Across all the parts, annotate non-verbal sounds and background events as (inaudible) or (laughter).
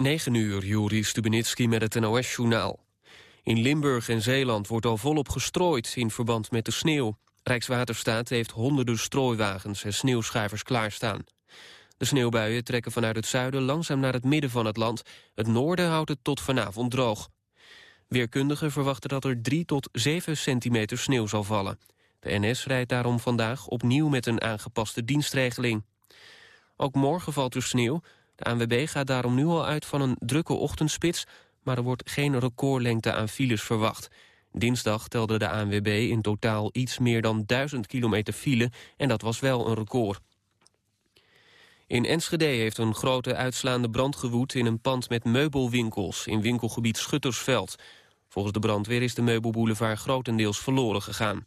9 uur, Juri Stubenitski met het NOS-journaal. In Limburg en Zeeland wordt al volop gestrooid in verband met de sneeuw. Rijkswaterstaat heeft honderden strooiwagens en sneeuwschuivers klaarstaan. De sneeuwbuien trekken vanuit het zuiden langzaam naar het midden van het land. Het noorden houdt het tot vanavond droog. Weerkundigen verwachten dat er 3 tot 7 centimeter sneeuw zal vallen. De NS rijdt daarom vandaag opnieuw met een aangepaste dienstregeling. Ook morgen valt er sneeuw. De ANWB gaat daarom nu al uit van een drukke ochtendspits... maar er wordt geen recordlengte aan files verwacht. Dinsdag telde de ANWB in totaal iets meer dan 1000 kilometer file... en dat was wel een record. In Enschede heeft een grote uitslaande brand gewoed... in een pand met meubelwinkels in winkelgebied Schuttersveld. Volgens de brandweer is de meubelboulevard grotendeels verloren gegaan.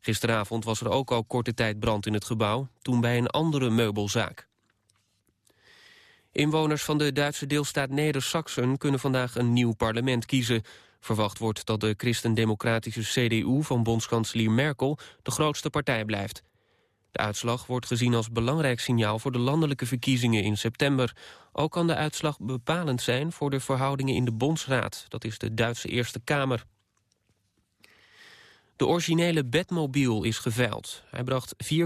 Gisteravond was er ook al korte tijd brand in het gebouw... toen bij een andere meubelzaak. Inwoners van de Duitse deelstaat Neder-Saxen kunnen vandaag een nieuw parlement kiezen. Verwacht wordt dat de christendemocratische CDU van bondskanselier Merkel de grootste partij blijft. De uitslag wordt gezien als belangrijk signaal voor de landelijke verkiezingen in september. Ook kan de uitslag bepalend zijn voor de verhoudingen in de Bondsraad. Dat is de Duitse Eerste Kamer. De originele Batmobile is geveild. Hij bracht 4,2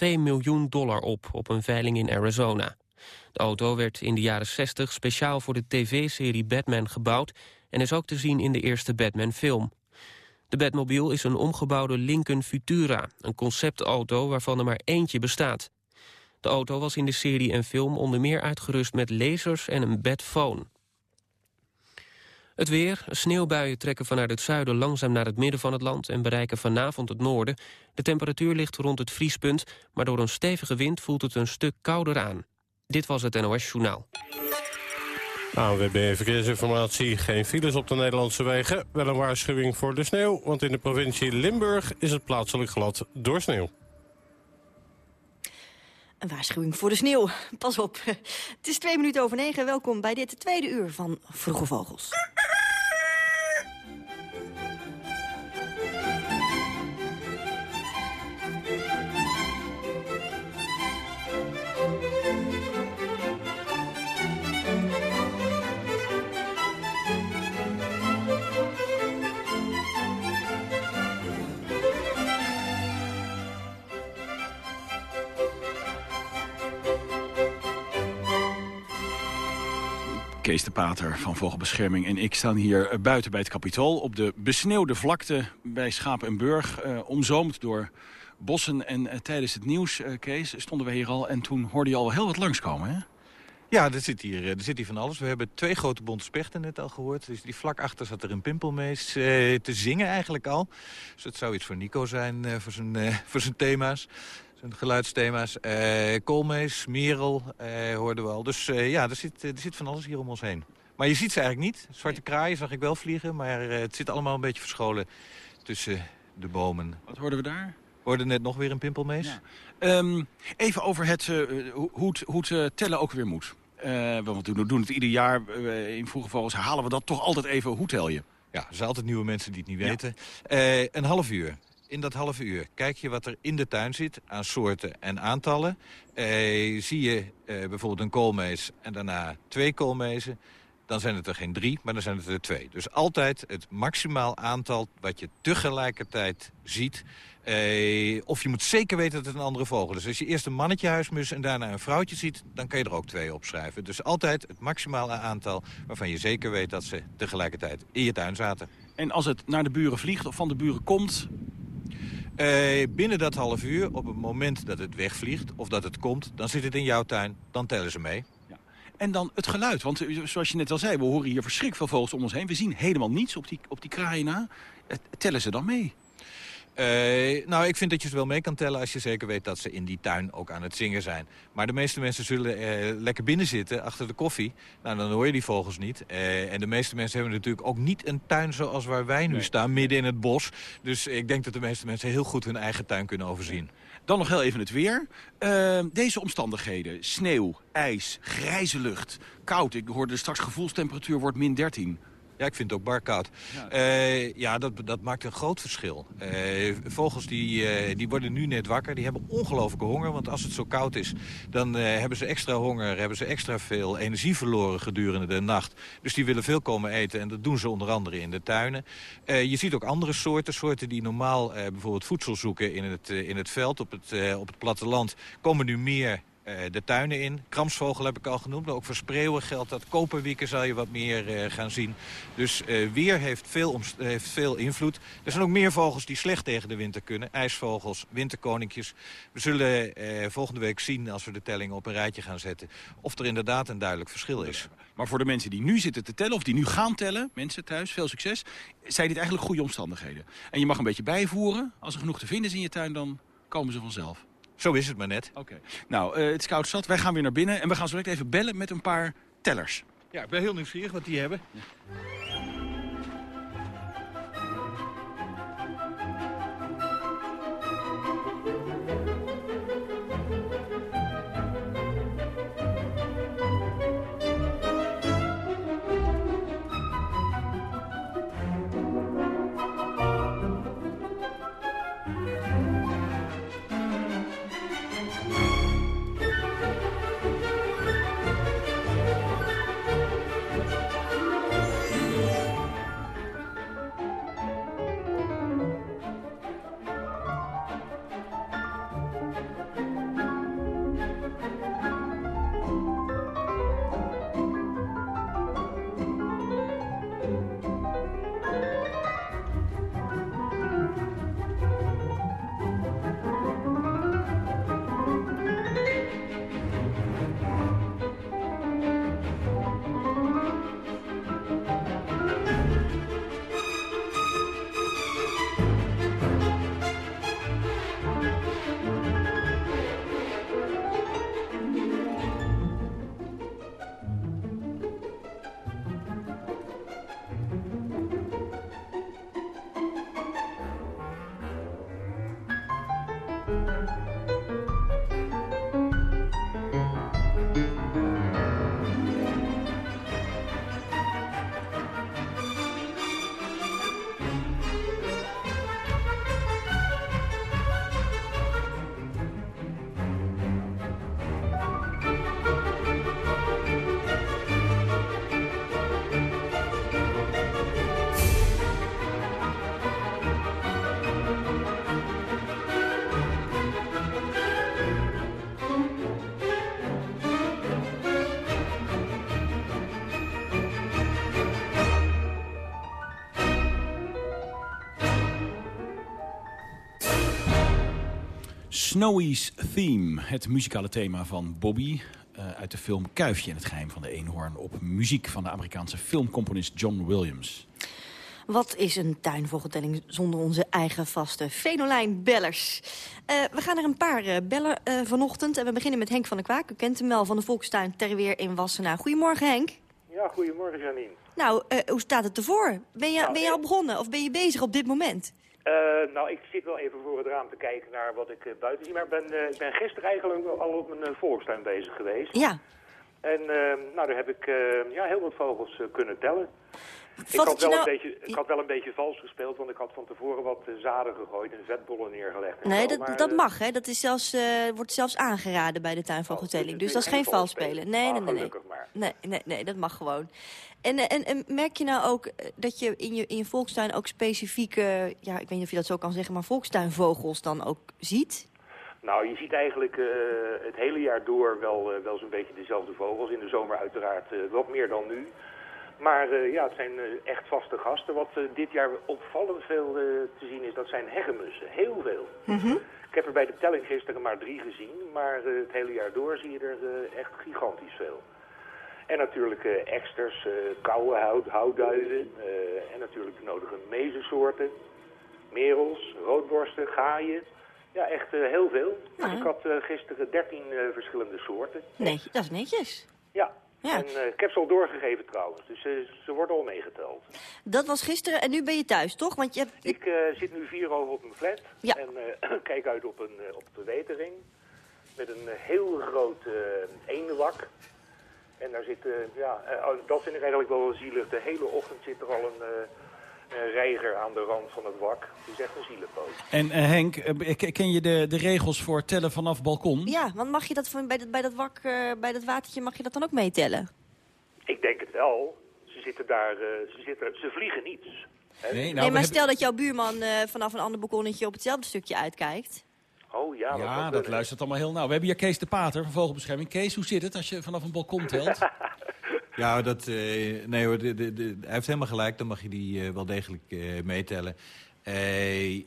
miljoen dollar op op een veiling in Arizona. De auto werd in de jaren 60 speciaal voor de tv-serie Batman gebouwd... en is ook te zien in de eerste Batman-film. De Batmobile is een omgebouwde Lincoln Futura, een conceptauto waarvan er maar eentje bestaat. De auto was in de serie en film onder meer uitgerust met lasers en een Batphone. Het weer, sneeuwbuien trekken vanuit het zuiden langzaam naar het midden van het land en bereiken vanavond het noorden. De temperatuur ligt rond het vriespunt, maar door een stevige wind voelt het een stuk kouder aan. Dit was het NOS Journaal. ANWB Verkeersinformatie. Geen files op de Nederlandse wegen. Wel een waarschuwing voor de sneeuw, want in de provincie Limburg is het plaatselijk glad door sneeuw. Een waarschuwing voor de sneeuw. Pas op. (laughs) Het is twee minuten over negen. Welkom bij dit tweede uur van Vroege Vogels. Kees de Pater van Vogelbescherming en ik staan hier eh, buiten bij het Capitool... op de besneeuwde vlakte bij Schaap en Burg, eh, omzoomd door bossen. En uh, tijdens het nieuws, uh, Kees, stonden we hier al... en toen hoorde je al heel wat langskomen, hè? Ja, er zit, hier, er zit hier van alles. We hebben twee grote bonte spechten net al gehoord. Dus die vlak achter zat er een pimpelmees uh, te zingen eigenlijk al. Dus dat zou iets voor Nico zijn, voor, zijn, voor zijn thema's geluidsthema's. Uh, Koolmees, Merel uh, hoorden we al. Dus uh, ja, er zit, er zit van alles hier om ons heen. Maar je ziet ze eigenlijk niet. Zwarte kraaien zag ik wel vliegen, maar het zit allemaal een beetje verscholen tussen de bomen. Wat hoorden we daar? We hoorden net nog weer een pimpelmees. Ja. Um, even over het, hoe het, hoe het tellen ook weer moet. want we doen het ieder jaar. in Vroege Vogels herhalen we dat toch altijd even. Hoe tel je? Ja, er zijn altijd nieuwe mensen die het niet weten. een half uur in dat half uur kijk je wat er in de tuin zit aan soorten en aantallen. Eh, zie je eh, bijvoorbeeld een koolmees en daarna twee koolmezen... dan zijn het er geen drie, maar dan zijn het er twee. Dus altijd het maximaal aantal wat je tegelijkertijd ziet... Eh, of je moet zeker weten dat het een andere vogel is. Als je eerst een mannetje huismus en daarna een vrouwtje ziet... dan kan je er ook twee opschrijven. Dus altijd het maximale aantal waarvan je zeker weet dat ze tegelijkertijd in je tuin zaten. En als het naar de buren vliegt of van de buren komt... Uh, binnen dat half uur, op het moment dat het wegvliegt of dat het komt... dan zit het in jouw tuin, dan tellen ze mee. Ja. En dan het geluid, want eh, zoals je net al zei... we horen hier verschrikkelijk veel vogels om ons heen. We zien helemaal niets op die, op die kraaien na. Uh, tellen ze dan mee? Uh, nou, ik vind dat je ze wel mee kan tellen als je zeker weet dat ze in die tuin ook aan het zingen zijn. Maar de meeste mensen zullen uh, lekker binnen zitten achter de koffie. Nou, dan hoor je die vogels niet. Uh, en de meeste mensen hebben natuurlijk ook niet een tuin zoals waar wij nu nee. staan, midden in het bos. Dus ik denk dat de meeste mensen heel goed hun eigen tuin kunnen overzien. Dan nog heel even het weer. deze omstandigheden, sneeuw, ijs, grijze lucht, koud. Ik hoorde straks gevoelstemperatuur wordt min 13. Ja, ik vind het ook bar koud. Ja. Ja, ja dat, dat maakt een groot verschil. Eh, vogels die, eh, die worden nu net wakker. Die hebben ongelooflijke honger. Want als het zo koud is, dan eh, hebben ze extra honger. Hebben ze extra veel energie verloren gedurende de nacht. Dus die willen veel komen eten. En dat doen ze onder andere in de tuinen. je ziet ook andere soorten. Soorten die normaal bijvoorbeeld voedsel zoeken in het, in het veld, op het, op het platteland. Komen nu meer eh, de tuinen in. Kramsvogel heb ik al genoemd. Maar ook voor spreeuwen geldt dat. Koperwieken zal je wat meer uh, gaan zien. Dus uh, weer heeft veel, heeft veel invloed. Er zijn ook meer vogels die slecht tegen de winter kunnen. IJsvogels, winterkoninkjes. We zullen volgende week zien, als we de tellingen op een rijtje gaan zetten... of er inderdaad een duidelijk verschil is. Maar voor de mensen die nu zitten te tellen, of die nu gaan tellen... mensen thuis, veel succes, zijn dit eigenlijk goede omstandigheden. En je mag een beetje bijvoeren. Als er genoeg te vinden is in je tuin, dan komen ze vanzelf. Zo is het maar net. Oké. Nou, uh, het is koud zat. Wij gaan weer naar binnen en we gaan zo direct even bellen met een paar tellers. Ja, ik ben heel nieuwsgierig wat die hebben. Ja. Snowy's Theme, het muzikale thema van Bobby... Uh, uit de film Kuifje en het geheim van de eenhoorn... op muziek van de Amerikaanse filmcomponist John Williams. Wat is een tuinvogeltelling zonder onze eigen vaste Venolijn-bellers? Uh, we gaan er een paar uh, bellen vanochtend. En we beginnen met Henk van der Kwaak. U kent hem wel van de Volkstuin Terweer in Wassenaar. Goedemorgen, Henk. Ja, goedemorgen, Janine. Nou, hoe staat het ervoor? Ben je, nou, ben je al begonnen of ben je bezig op dit moment? Uh, nou, ik zit wel even voor het raam te kijken naar wat ik uh, buiten zie. Maar ik ben, uh, ik ben gisteren eigenlijk al op mijn volkstuin bezig geweest. Ja. En nou, daar heb ik ja, heel wat vogels kunnen tellen. Ik had, wel nou... een beetje, ik had wel een beetje vals gespeeld, want ik had van tevoren wat zaden gegooid en vetbollen neergelegd. nee, dat, dat mag, hè? Dat is zelfs, wordt zelfs aangeraden bij de tuinvogeltelling. Oh, dus, dus dat is geen vals spelen. Nee, nee, nee, nee. Nee, nee, nee, dat mag gewoon. En, en, en merk je nou ook eh, dat je in je, in je volkstuin ook specifieke... ja, ik weet niet of je dat zo kan zeggen, maar volkstuinvogels dan ook ziet? Nou, je ziet eigenlijk uh, het hele jaar door wel, uh, wel zo'n beetje dezelfde vogels. In de zomer uiteraard uh, wat meer dan nu. Maar ja, het zijn echt vaste gasten. Wat dit jaar opvallend veel te zien is, dat zijn hegemussen. Heel veel. Mm Ik heb er bij de telling gisteren maar drie gezien. Maar het hele jaar door zie je er echt gigantisch veel. En natuurlijk eksters, koude hout, houtduiven en natuurlijk de nodige mezensoorten. Merels, roodborsten, gaaien. Ja, echt heel veel. Ja. Ik had gisteren 13 verschillende soorten. Nee, dat is netjes. Ja, ja. En ik heb ze al doorgegeven trouwens, dus ze worden al meegeteld. Dat was gisteren en nu ben je thuis, toch? Want je hebt... Ik zit nu vier over op mijn flat ja. en (clears throat) kijk uit op, een, op de wetering. Met een heel groot eendenwak. En daar zit, ja, oh, dat vind ik eigenlijk wel wel zielig. De hele ochtend zit er al een, een reiger aan de rand van het wak. Is echt een zielepoot. En Henk, ken je de, de regels voor tellen vanaf balkon? Ja, want mag je dat van, bij, dat, bij dat wak, bij dat watertje, mag je dat dan ook meetellen? Ik denk het wel. Ze zitten daar, ze, zitten, ze vliegen niet. Nee, nou, nee, maar stel dat jouw buurman vanaf een ander balkonnetje op hetzelfde stukje uitkijkt. Oh ja, ja dat, luistert allemaal heel nauw. We hebben hier Kees de Pater van Vogelbescherming. Kees, hoe zit het als je vanaf een balkon telt? (laughs) ja, dat, uh, nee hoor, de, de, de, hij heeft helemaal gelijk. Dan mag je die uh, wel degelijk uh, meetellen.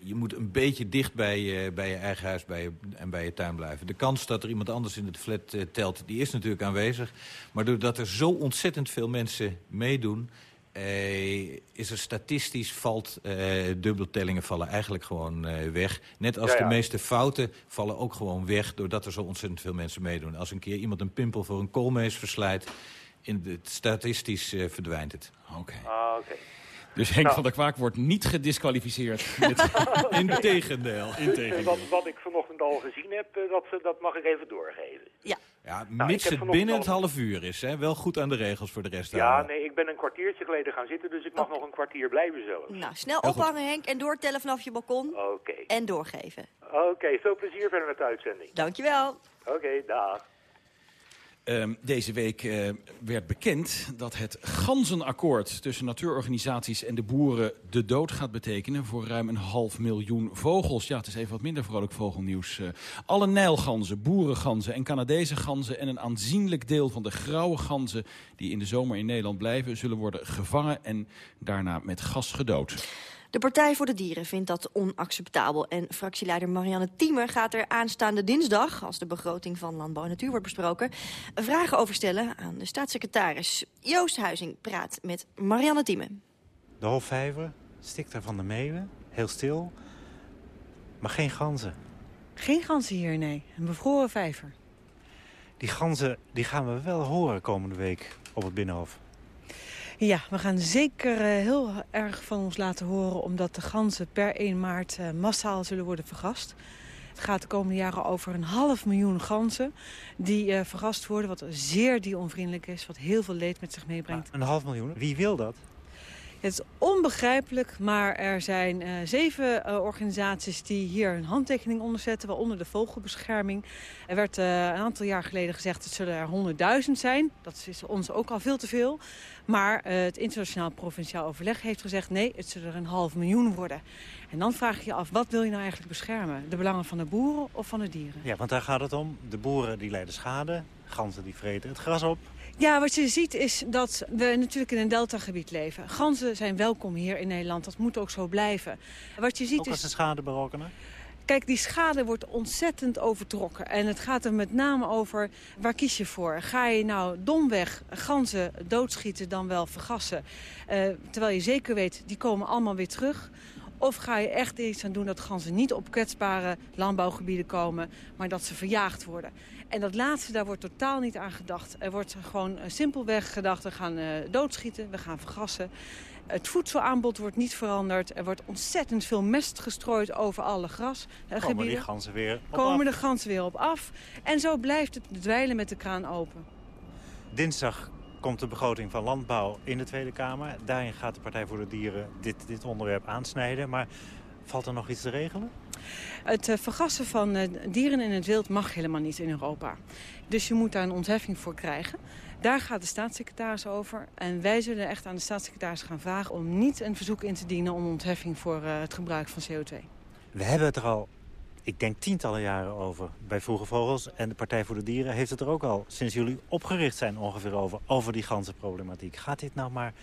je moet een beetje dicht bij, bij je eigen huis bij je, en bij je tuin blijven. De kans dat er iemand anders in het flat telt, die is natuurlijk aanwezig. Maar doordat er zo ontzettend veel mensen meedoen... Uh, is er statistisch valt uh, dubbeltellingen vallen eigenlijk gewoon uh, weg. Net als de meeste fouten vallen ook gewoon weg... doordat er zo ontzettend veel mensen meedoen. Als een keer iemand een pimpel voor een koolmees verslijt... In de, statistisch verdwijnt het. Oké. Ah, oké. Dus Henk nou. van der Kwaak wordt niet gedisqualificeerd. (laughs) Integendeel. Integendeel. Wat, wat ik vanochtend al gezien heb, dat, dat mag ik even doorgeven. Ja. Ja, nou, mits het binnen het half uur is, hè? Wel goed aan de regels voor de rest. Ja, nee, ik ben een kwartiertje geleden gaan zitten, dus ik mag nog een kwartier blijven zelfs. Nou, snel ophangen Henk en doortellen vanaf je balkon. Oké. En doorgeven. Oké, veel plezier verder met de uitzending. Dankjewel. Oké, dag. Um, deze week uh, werd bekend dat het ganzenakkoord tussen natuurorganisaties en de boeren de dood gaat betekenen voor ruim een half miljoen vogels. Ja, het is even wat minder vrolijk vogelnieuws. Uh, alle nijlganzen, boerenganzen en Canadese ganzen en een aanzienlijk deel van de grauwe ganzen die in de zomer in Nederland blijven, zullen worden gevangen en daarna met gas gedood. De Partij voor de Dieren vindt dat onacceptabel. En fractieleider Marianne Thieme gaat er aanstaande dinsdag... als de begroting van Landbouw en Natuur wordt besproken... vragen over stellen aan de staatssecretaris. Joost Huizing praat met Marianne Thieme. De Hofvijver, er van de Meeuwen, heel stil. Maar geen ganzen. Geen ganzen hier, nee. Een bevroren vijver. Die ganzen die gaan we wel horen komende week op het Binnenhof. Ja, we gaan zeker uh, heel erg van ons laten horen... omdat de ganzen per 1 maart uh, massaal zullen worden vergast. Het gaat de komende jaren over een half miljoen ganzen... die uh, vergast worden, wat zeer dieronvriendelijk is... wat heel veel leed met zich meebrengt. Maar een half miljoen? Wie wil dat? Het is onbegrijpelijk, maar er zijn uh, zeven uh, organisaties die hier een handtekening onder zetten, waaronder de vogelbescherming. Er werd uh, een aantal jaar geleden gezegd, het zullen er honderdduizend zijn. Dat is ons ook al veel te veel. Maar het internationaal provinciaal overleg heeft gezegd, nee, het zullen er een half miljoen worden. En dan vraag je je af, wat wil je nou eigenlijk beschermen? De belangen van de boeren of van de dieren? Ja, want daar gaat het om. De boeren die lijden schade, ganzen die vreten het gras op. Ja, wat je ziet is dat we natuurlijk in een deltagebied leven. Ganzen zijn welkom hier in Nederland. Dat moet ook zo blijven. Wat je ziet ook als de schade berokkenen? Kijk, die schade wordt ontzettend overtrokken. En het gaat er met name over, waar kies je voor? Ga je nou domweg ganzen doodschieten dan wel vergassen? Uh, terwijl je zeker weet, die komen allemaal weer terug. Of ga je echt iets aan doen dat ganzen niet op kwetsbare landbouwgebieden komen... maar dat ze verjaagd worden? En dat laatste, daar wordt totaal niet aan gedacht. Er wordt gewoon eh, simpelweg gedacht, we gaan uh, doodschieten, we gaan vergassen. Het voedselaanbod wordt niet veranderd. Er wordt ontzettend veel mest gestrooid over alle grasgebieden. Komen die ganzen weer op Komen de ganzen weer op af. En zo blijft het dweilen met de kraan open. Dinsdag komt de begroting van Landbouw in de Tweede Kamer. Daarin gaat de Partij voor de Dieren dit, dit onderwerp aansnijden. Maar valt er nog iets te regelen? Het uh, vergassen van uh, dieren in het wild mag helemaal niet in Europa. Dus je moet daar een ontheffing voor krijgen. Daar gaat de staatssecretaris over. En wij zullen echt aan de staatssecretaris gaan vragen... om niet een verzoek in te dienen om ontheffing voor uh, het gebruik van CO2. We hebben het er al, ik denk tientallen jaren over bij Vroege Vogels. En de Partij voor de Dieren heeft het er ook al sinds jullie opgericht zijn ongeveer over. Over die ganzenproblematiek. Gaat dit nou maar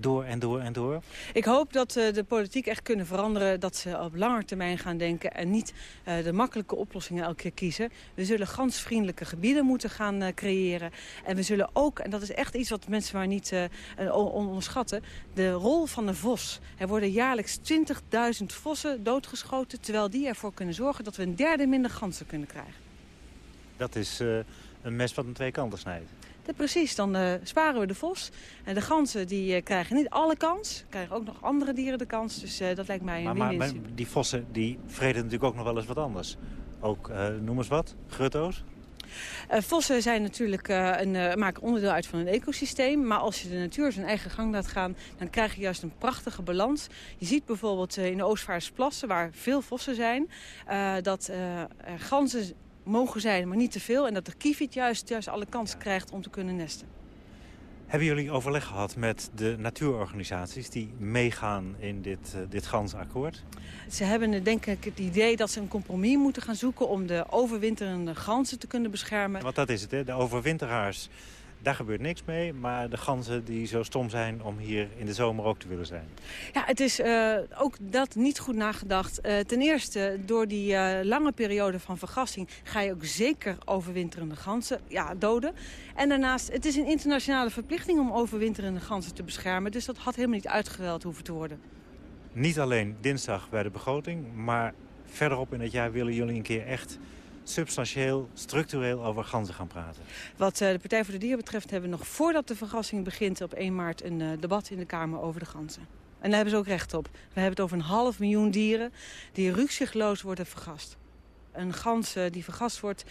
door en door en door? Ik hoop dat uh, de politiek echt kunnen veranderen. Dat ze op lange termijn gaan denken en niet uh, de makkelijke oplossingen elke keer kiezen. We zullen gansvriendelijke gebieden moeten gaan uh, creëren. En we zullen ook, en dat is echt iets wat mensen maar niet onderschatten... de rol van de vos. Er worden jaarlijks 20.000 vossen doodgeschoten... terwijl die ervoor kunnen zorgen dat we een derde minder ganzen kunnen krijgen. Dat is een mes wat aan twee kanten snijdt precies, dan uh, sparen we de vos. En de ganzen die uh, krijgen niet alle kans. Krijgen ook nog andere dieren de kans. Dus uh, dat lijkt mij een maar, maar, maar die vossen die vreten natuurlijk ook nog wel eens wat anders. Ook, noem eens wat, grutto's? vossen zijn natuurlijk, een, maken onderdeel uit van een ecosysteem. Maar als je de natuur zijn eigen gang laat gaan... dan krijg je juist een prachtige balans. Je ziet bijvoorbeeld in de Oostvaardersplassen, waar veel vossen zijn... dat ganzen mogen zijn, maar niet te veel. En dat de kievit juist, juist alle kans krijgt om te kunnen nesten. Hebben jullie overleg gehad met de natuurorganisaties die meegaan in dit, uh, dit gansakkoord? Ze hebben denk ik het idee dat ze een compromis moeten gaan zoeken om de overwinterende ganzen te kunnen beschermen. Want dat is het, hè? de overwinteraars daar gebeurt niks mee, maar de ganzen die zo stom zijn om hier in de zomer ook te willen zijn. Ja, het is uh, ook dat niet goed nagedacht. Uh, ten eerste, door die uh, lange periode van vergassing ga je ook zeker overwinterende ganzen ja, doden. En daarnaast, het is een internationale verplichting om overwinterende ganzen te beschermen. Dus dat had helemaal niet uitgeweld hoeven te worden. Niet alleen dinsdag bij de begroting, maar verderop in het jaar willen jullie een keer echt substantieel, structureel over ganzen gaan praten. Wat uh, de Partij voor de Dieren betreft hebben we nog voordat de vergassing begint op 1 maart een uh, debat in de Kamer over de ganzen. En daar hebben ze ook recht op. We hebben het over een half miljoen dieren die rukzichtloos worden vergast. Een gans uh, die vergast wordt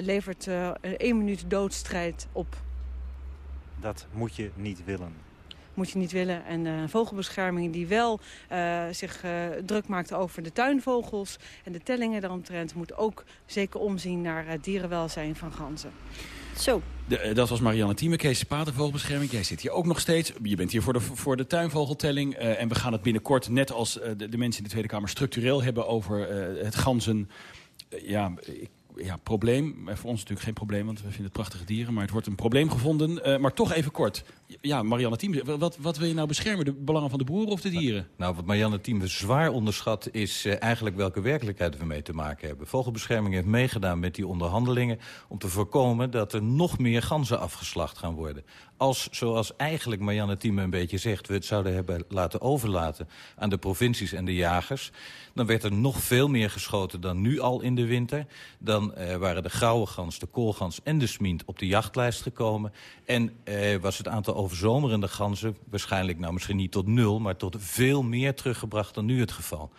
levert één minuut doodstrijd op. Dat moet je niet willen moet je niet willen. En uh, vogelbescherming die wel uh, zich uh, druk maakt over de tuinvogels en de tellingen daaromtrent... moet ook zeker omzien naar het dierenwelzijn van ganzen. Zo. De, dat was Marianne Thieme, Kees Patervogelbescherming. Jij zit hier ook nog steeds. Je bent hier voor de, voor de tuinvogeltelling. en we gaan het binnenkort, net als de, de, mensen in de Tweede Kamer... structureel hebben over het ganzen... ja, ik ja, probleem. Voor ons natuurlijk geen probleem, want we vinden het prachtige dieren. Maar het wordt een probleem gevonden. Uh, maar toch even kort. Ja, Marianne Thieme, wat, wat wil je nou beschermen? De belangen van de boeren of de dieren? Nou, wat Marianne Thieme zwaar onderschat... is uh, eigenlijk welke werkelijkheid we mee te maken hebben. Vogelbescherming heeft meegedaan met die onderhandelingen... om te voorkomen dat er nog meer ganzen afgeslacht gaan worden. Als, zoals eigenlijk Marianne Thieme een beetje zegt... we het zouden hebben laten overlaten aan de provincies en de jagers... dan werd er nog veel meer geschoten dan nu al in de winter. Dan uh, waren de grauwe gans, de koolgans en de smient op de jachtlijst gekomen. En uh, was het aantal overzomerende ganzen waarschijnlijk... nou misschien niet tot nul, maar tot veel meer teruggebracht dan nu het geval.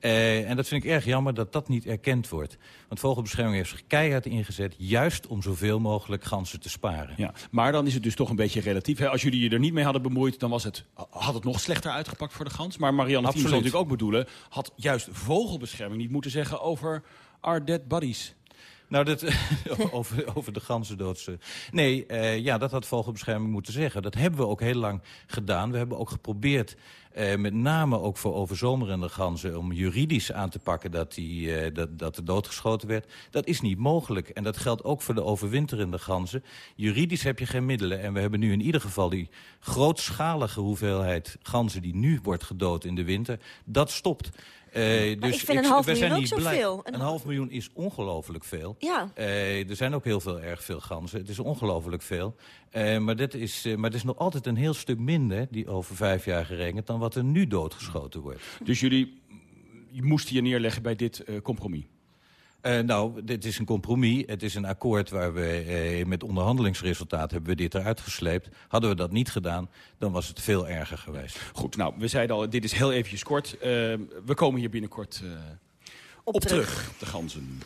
Uh, en dat vind ik erg jammer dat dat niet erkend wordt. Want vogelbescherming heeft zich keihard ingezet... juist om zoveel mogelijk ganzen te sparen. Ja, maar dan is het dus toch een beetje relatief. Hè? Als jullie je er niet mee hadden bemoeid... dan was het, had het nog slechter uitgepakt voor de gans. Maar Marianne zal natuurlijk ook bedoelen... had juist vogelbescherming niet moeten zeggen over our dead buddies. Nou, dat, (laughs) over, over de ganzendoodse... Nee, uh, ja, dat had vogelbescherming moeten zeggen. Dat hebben we ook heel lang gedaan. We hebben ook geprobeerd, uh, met name ook voor overzomerende ganzen... om juridisch aan te pakken dat, die, uh, dat, dat er doodgeschoten werd. Dat is niet mogelijk. En dat geldt ook voor de overwinterende ganzen. Juridisch heb je geen middelen. En we hebben nu in ieder geval die grootschalige hoeveelheid ganzen... die nu wordt gedood in de winter, dat stopt. Uh, dus ik vind een half miljoen ook zoveel. Een, een half miljoen is ongelooflijk veel. Ja. Uh, er zijn ook heel veel, erg veel ganzen. Het is ongelooflijk veel. Uh, maar, dit is, maar het is nog altijd een heel stuk minder, die over vijf jaar gerekend... dan wat er nu doodgeschoten wordt. Dus jullie moesten je neerleggen bij dit compromis? Uh, nou, dit is een compromis. Het is een akkoord waar we uh, met onderhandelingsresultaat hebben we dit eruit gesleept. Hadden we dat niet gedaan, dan was het veel erger geweest. Goed, nou, we zeiden al, dit is heel eventjes kort. Uh, we komen hier binnenkort op, op terug. terug, de ganzen.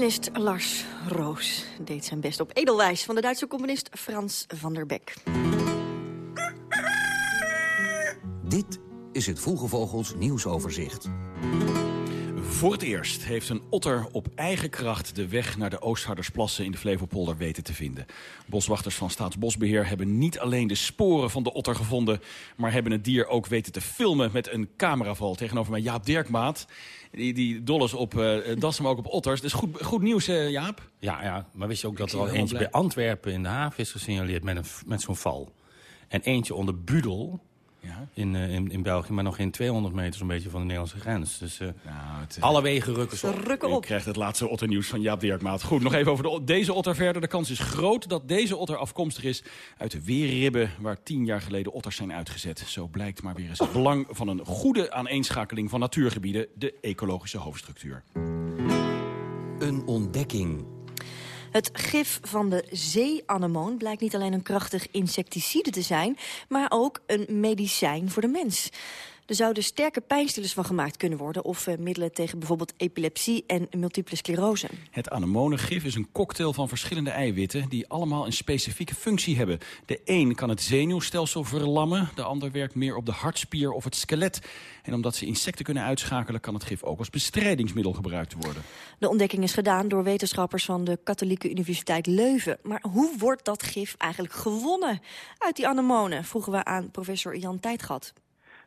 Pianist Lars Roos deed zijn best op edelwijs... van de Duitse componist Frans van der Beek. Dit is het Vroege Vogels nieuwsoverzicht. Voor het eerst heeft een otter op eigen kracht de weg naar de Oostvaardersplassen in de Flevopolder weten te vinden. Boswachters van Staatsbosbeheer hebben niet alleen de sporen van de otter gevonden, maar hebben het dier ook weten te filmen met een cameraval. Tegenover mij Jaap Dirkmaat, die, die dol is op uh, dassen, maar ook op otters. Dus goed, goed nieuws, uh, Jaap? Ja, ja, maar wist je ook dat er al eentje bij Antwerpen in de haven is gesignaleerd met, een, met zo'n val? En eentje onder Budel, ja. in, uh, in, in België, maar nog geen 200 meter zo'n beetje van de Nederlandse grens. Dus uh, nou, het, uh, alle wegen rukken ze op. Rukken op. Je krijgt het laatste otternieuws van Jaap Dirkmaat. Goed, nog even over de, deze otter verder. De kans is groot dat deze otter afkomstig is uit de Weerribben... waar tien jaar geleden otters zijn uitgezet. Zo blijkt maar weer eens het belang van een goede aaneenschakeling van natuurgebieden... de ecologische hoofdstructuur. Een ontdekking het gif van de zeeanemoon blijkt niet alleen een krachtig insecticide te zijn... maar ook een medicijn voor de mens. Er zouden sterke pijnstillers van gemaakt kunnen worden... of uh, middelen tegen bijvoorbeeld epilepsie en multiple sclerose. Het anemonengif is een cocktail van verschillende eiwitten... die allemaal een specifieke functie hebben. De een kan het zenuwstelsel verlammen... de ander werkt meer op de hartspier of het skelet. En omdat ze insecten kunnen uitschakelen... kan het gif ook als bestrijdingsmiddel gebruikt worden. De ontdekking is gedaan door wetenschappers van de Katholieke Universiteit Leuven. Maar hoe wordt dat gif eigenlijk gewonnen uit die anemonen? Vroegen we aan professor Jan Tijdgat.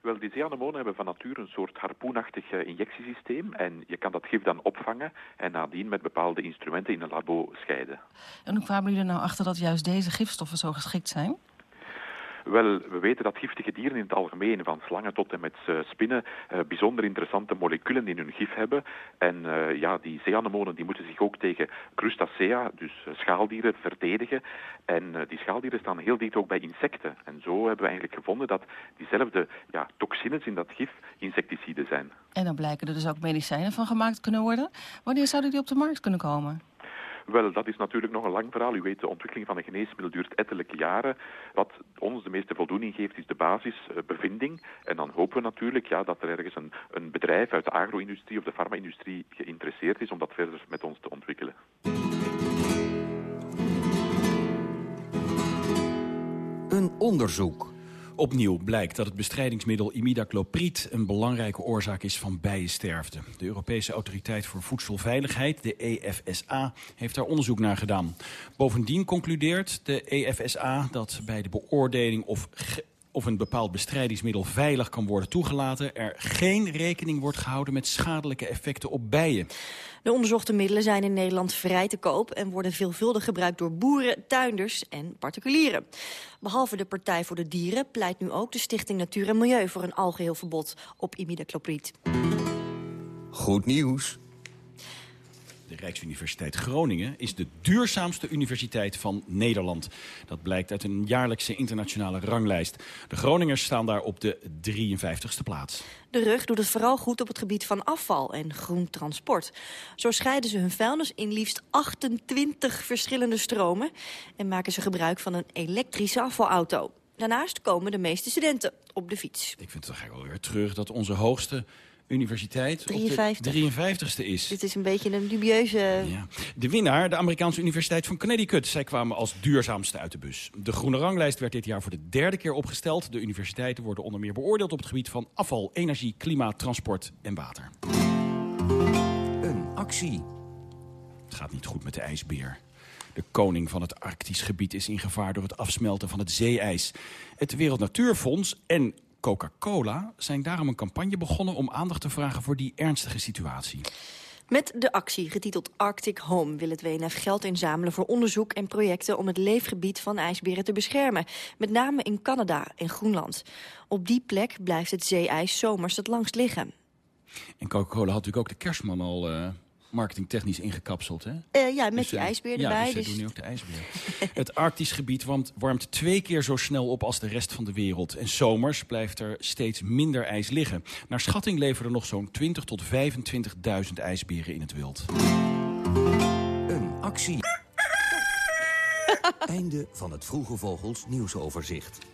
Wel, die zeeanemonen hebben van nature een soort harpoenachtig injectiesysteem. En je kan dat gif dan opvangen en nadien met bepaalde instrumenten in een labo scheiden. En hoe kwamen jullie er nou achter dat juist deze gifstoffen zo geschikt zijn? Wel, we weten dat giftige dieren in het algemeen, van slangen tot en met uh, spinnen, uh, bijzonder interessante moleculen in hun gif hebben. En uh, ja, die zeeanemonen die moeten zich ook tegen crustacea, dus schaaldieren, verdedigen. En die schaaldieren staan heel dicht ook bij insecten. En zo hebben we eigenlijk gevonden dat diezelfde ja, toxines in dat gif insecticiden zijn. En dan blijken er dus ook medicijnen van gemaakt kunnen worden. Wanneer zouden die op de markt kunnen komen? Wel, dat is natuurlijk nog een lang verhaal. U weet, de ontwikkeling van een geneesmiddel duurt ettelijke jaren. Wat ons de meeste voldoening geeft, is de basisbevinding. En dan hopen we natuurlijk ja, dat er ergens een, een bedrijf uit de agro-industrie of de farma-industrie geïnteresseerd is om dat verder met ons te ontwikkelen. Een onderzoek. Opnieuw blijkt dat het bestrijdingsmiddel imidacloprid een belangrijke oorzaak is van bijensterfte. De Europese Autoriteit voor Voedselveiligheid, de EFSA, heeft daar onderzoek naar gedaan. Bovendien concludeert de EFSA dat bij de beoordeling of of een bepaald bestrijdingsmiddel veilig kan worden toegelaten... er geen rekening wordt gehouden met schadelijke effecten op bijen. De onderzochte middelen zijn in Nederland vrij te koop... en worden veelvuldig gebruikt door boeren, tuinders en particulieren. Behalve de Partij voor de Dieren pleit nu ook de Stichting Natuur en Milieu... voor een algeheel verbod op imidacloprid. Goed nieuws. De Rijksuniversiteit Groningen is de duurzaamste universiteit van Nederland. Dat blijkt uit een jaarlijkse internationale ranglijst. De Groningers staan daar op de 53ste plaats. De rug doet het vooral goed op het gebied van afval en groen transport. Zo scheiden ze hun vuilnis in liefst 28 verschillende stromen... en maken ze gebruik van een elektrische afvalauto. Daarnaast komen de meeste studenten op de fiets. Ik vind het toch eigenlijk wel weer terug dat onze hoogste universiteit 53. de 53ste is. Dit is een beetje een dubieuze... Ja. De winnaar, de Amerikaanse Universiteit van Connecticut. Zij kwamen als duurzaamste uit de bus. De groene ranglijst werd dit jaar voor de derde keer opgesteld. De universiteiten worden onder meer beoordeeld op het gebied van afval, energie, klimaat, transport en water. Een actie. Het gaat niet goed met de ijsbeer. De koning van het Arktisch gebied is in gevaar door het afsmelten van het zeeijs. Het Wereld Natuurfonds en Coca-Cola zijn daarom een campagne begonnen om aandacht te vragen voor die ernstige situatie. Met de actie, getiteld Arctic Home, wil het WNF geld inzamelen voor onderzoek en projecten om het leefgebied van ijsberen te beschermen. Met name in Canada en Groenland. Op die plek blijft het zeeijs zomers het langst liggen. En Coca-Cola had natuurlijk ook de kerstman al uh, marketingtechnisch ingekapseld, hè? Uh, ja, met dus, die ijsbeer erbij. Ja, dus, dus... doen nu ook de ijsbeer. (laughs) het Arktisch gebied warmt, warmt twee keer zo snel op als de rest van de wereld. En zomers blijft er steeds minder ijs liggen. Naar schatting leveren er nog zo'n 20 tot 25.000 ijsberen in het wild. Een actie. (laughs) Einde van het Vroege Vogels nieuwsoverzicht.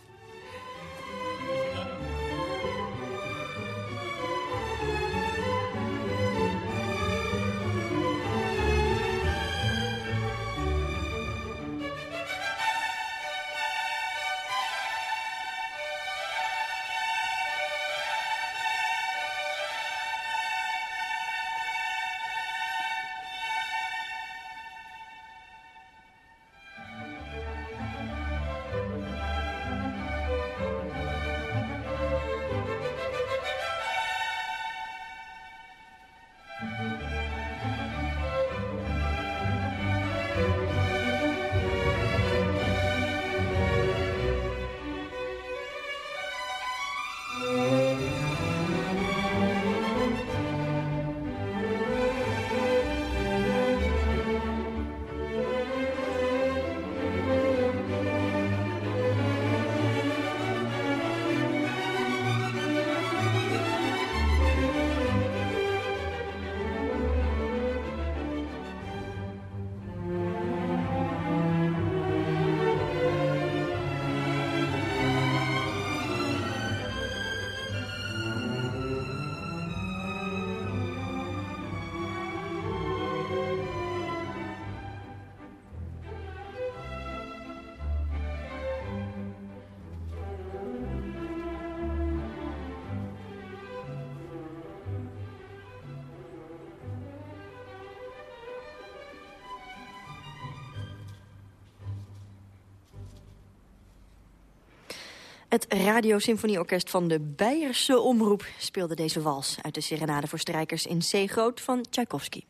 Het Radiosymfonieorkest van de Beierse Omroep speelde deze wals... uit de Serenade voor Strijkers in C groot van Tchaikovsky.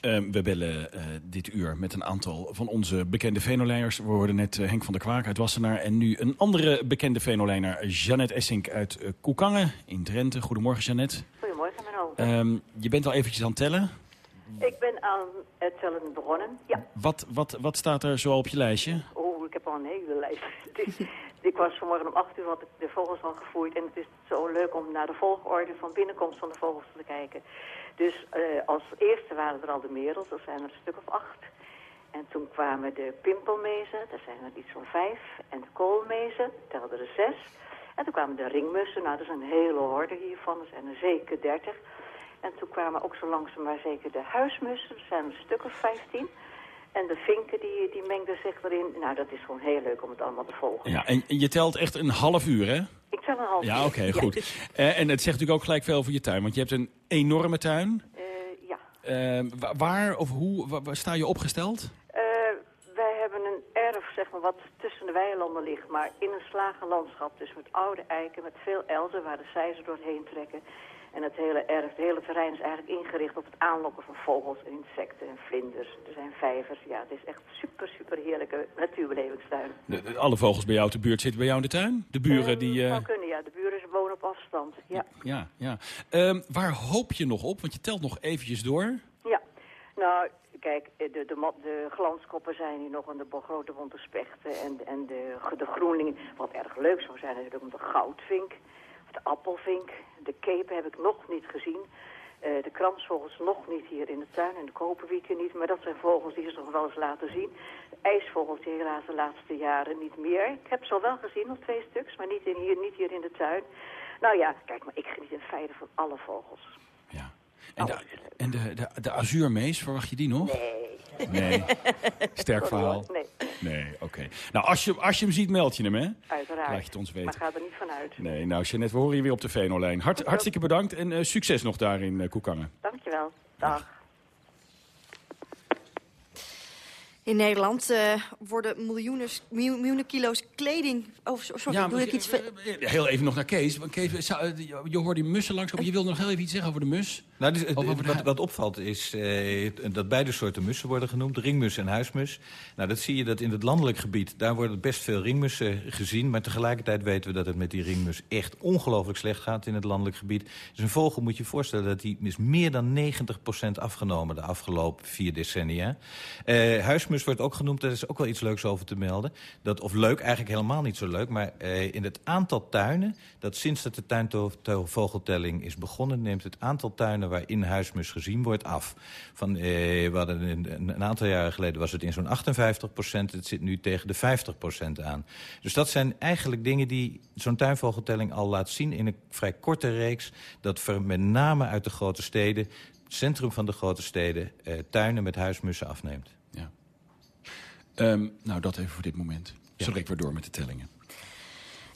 Ehm, we bellen uh, dit uur met een aantal van onze bekende venolijners. We hoorden net uh, Henk van der Kwaak uit Wassenaar... en nu een andere bekende venolijner, Jeannette Essink uit uh, Koekangen in Drenthe. Goedemorgen, Jeannette. Goedemorgen, Menno. Um, je bent al eventjes aan het tellen. Ik ben aan het tellen begonnen, ja. Wat, wat, wat staat er zo op je lijstje? Oh, ik heb al een hele lijst. (laughs) ik was vanmorgen om 8 uur had ik de vogels al gevoerd. En het is zo leuk om naar de volgorde van binnenkomst van de vogels te kijken. Dus uh, als eerste waren er al de merels, dat zijn er een stuk of acht. En toen kwamen de pimpelmezen, daar zijn er iets van vijf. En de koolmezen, telden er zes. En toen kwamen de ringmussen, nou dat is een hele horde hiervan, er zijn er zeker dertig. En toen kwamen ook zo langzaam maar zeker de huismussen, er zijn er een stuk of vijftien. En de vinken die, die mengden zich erin. Nou, dat is gewoon heel leuk om het allemaal te volgen. Ja, en je telt echt een half uur, hè? Ik tel een half ja, uur. Oké, okay, goed. Uh, en het zegt natuurlijk ook gelijk veel over je tuin. Want je hebt een enorme tuin. Uh, ja. Uh, waar of hoe waar, waar sta je opgesteld? wij hebben een erf, zeg maar, wat tussen de weilanden ligt. Maar in een slagenlandschap. Dus met oude eiken, met veel elzen waar de zijzen doorheen trekken. En het hele erf, het hele terrein is eigenlijk ingericht op het aanlokken van vogels en insecten en vlinders. Er zijn vijvers. Ja, het is echt super, super heerlijke natuurbelevingstuin. De, de, alle vogels bij jou uit de buurt zitten bij jou in de tuin? De buren um, die... Uh... zou kunnen, ja. De buren wonen op afstand, ja. Ja, ja. Um, waar hoop je nog op? Want je telt nog eventjes door. Ja, nou... Kijk, de, de, de glanskoppen zijn hier nog en de grote bonte spechten en, en de, de groenlingen. Wat erg leuk zou zijn natuurlijk om de goudvink, de appelvink, de kepen heb ik nog niet gezien. Uh, de kransvogels nog niet hier in de tuin en de koperwieken niet. Maar dat zijn vogels die ze nog wel eens laten zien. De ijsvogels die helaas de laatste jaren niet meer. Ik heb ze al wel gezien, nog twee stuks, maar niet, hier, niet hier in de tuin. Nou ja, kijk, maar ik geniet in feite van alle vogels. Ja. En, de, en de, de, de azuurmees, verwacht je die nog? Nee. Nee. (laughs) Sterk verhaal. Nee. Nee, oké. Okay. Nou, als je, als je hem ziet, meld je hem, hè? Uiteraard. Laat je het ons weten. Maar ga er niet vanuit. Nee, nou, Jeannette, we horen je weer op de Venolijn. Hart, hartstikke bedankt en uh, succes nog daar in uh, Koekangen. Dankjewel. Dag. In Nederland uh, worden miljoenen, miljoenen kilo's kleding... Oh, sorry, ja, doe ik iets... Heel even nog naar Kees. Kees je hoorde die mussen langs. Je wilde nog heel even iets zeggen over de mus? Nou, dus, wat, wat, wat, opvalt is uh, dat beide soorten mussen worden genoemd. Ringmus en huismus. Nou, dat zie je dat in het landelijk gebied... daar worden best veel ringmussen gezien. Maar tegelijkertijd weten we dat het met die ringmus... echt ongelooflijk slecht gaat in het landelijk gebied. Dus een vogel moet je voorstellen dat die is meer dan 90% afgenomen... de afgelopen vier decennia. Uh, huismus wordt ook genoemd, daar is ook wel iets leuks over te melden. Dat, of leuk, eigenlijk helemaal niet zo leuk. Maar uh, in het aantal tuinen, dat sinds dat de tuinvogeltelling is begonnen... neemt het aantal tuinen waarin huismus gezien wordt af. Van, hadden een, een, aantal jaren geleden was het in zo'n 58 procent. Het zit nu tegen de 50 procent aan. Dus dat zijn eigenlijk dingen die zo'n tuinvogeltelling al laat zien... in een vrij korte reeks. Dat met name uit de grote steden centrum van de grote steden uh, tuinen met huismussen afneemt. Um, nou, dat even voor dit moment. Ja. Direct weer door met de tellingen.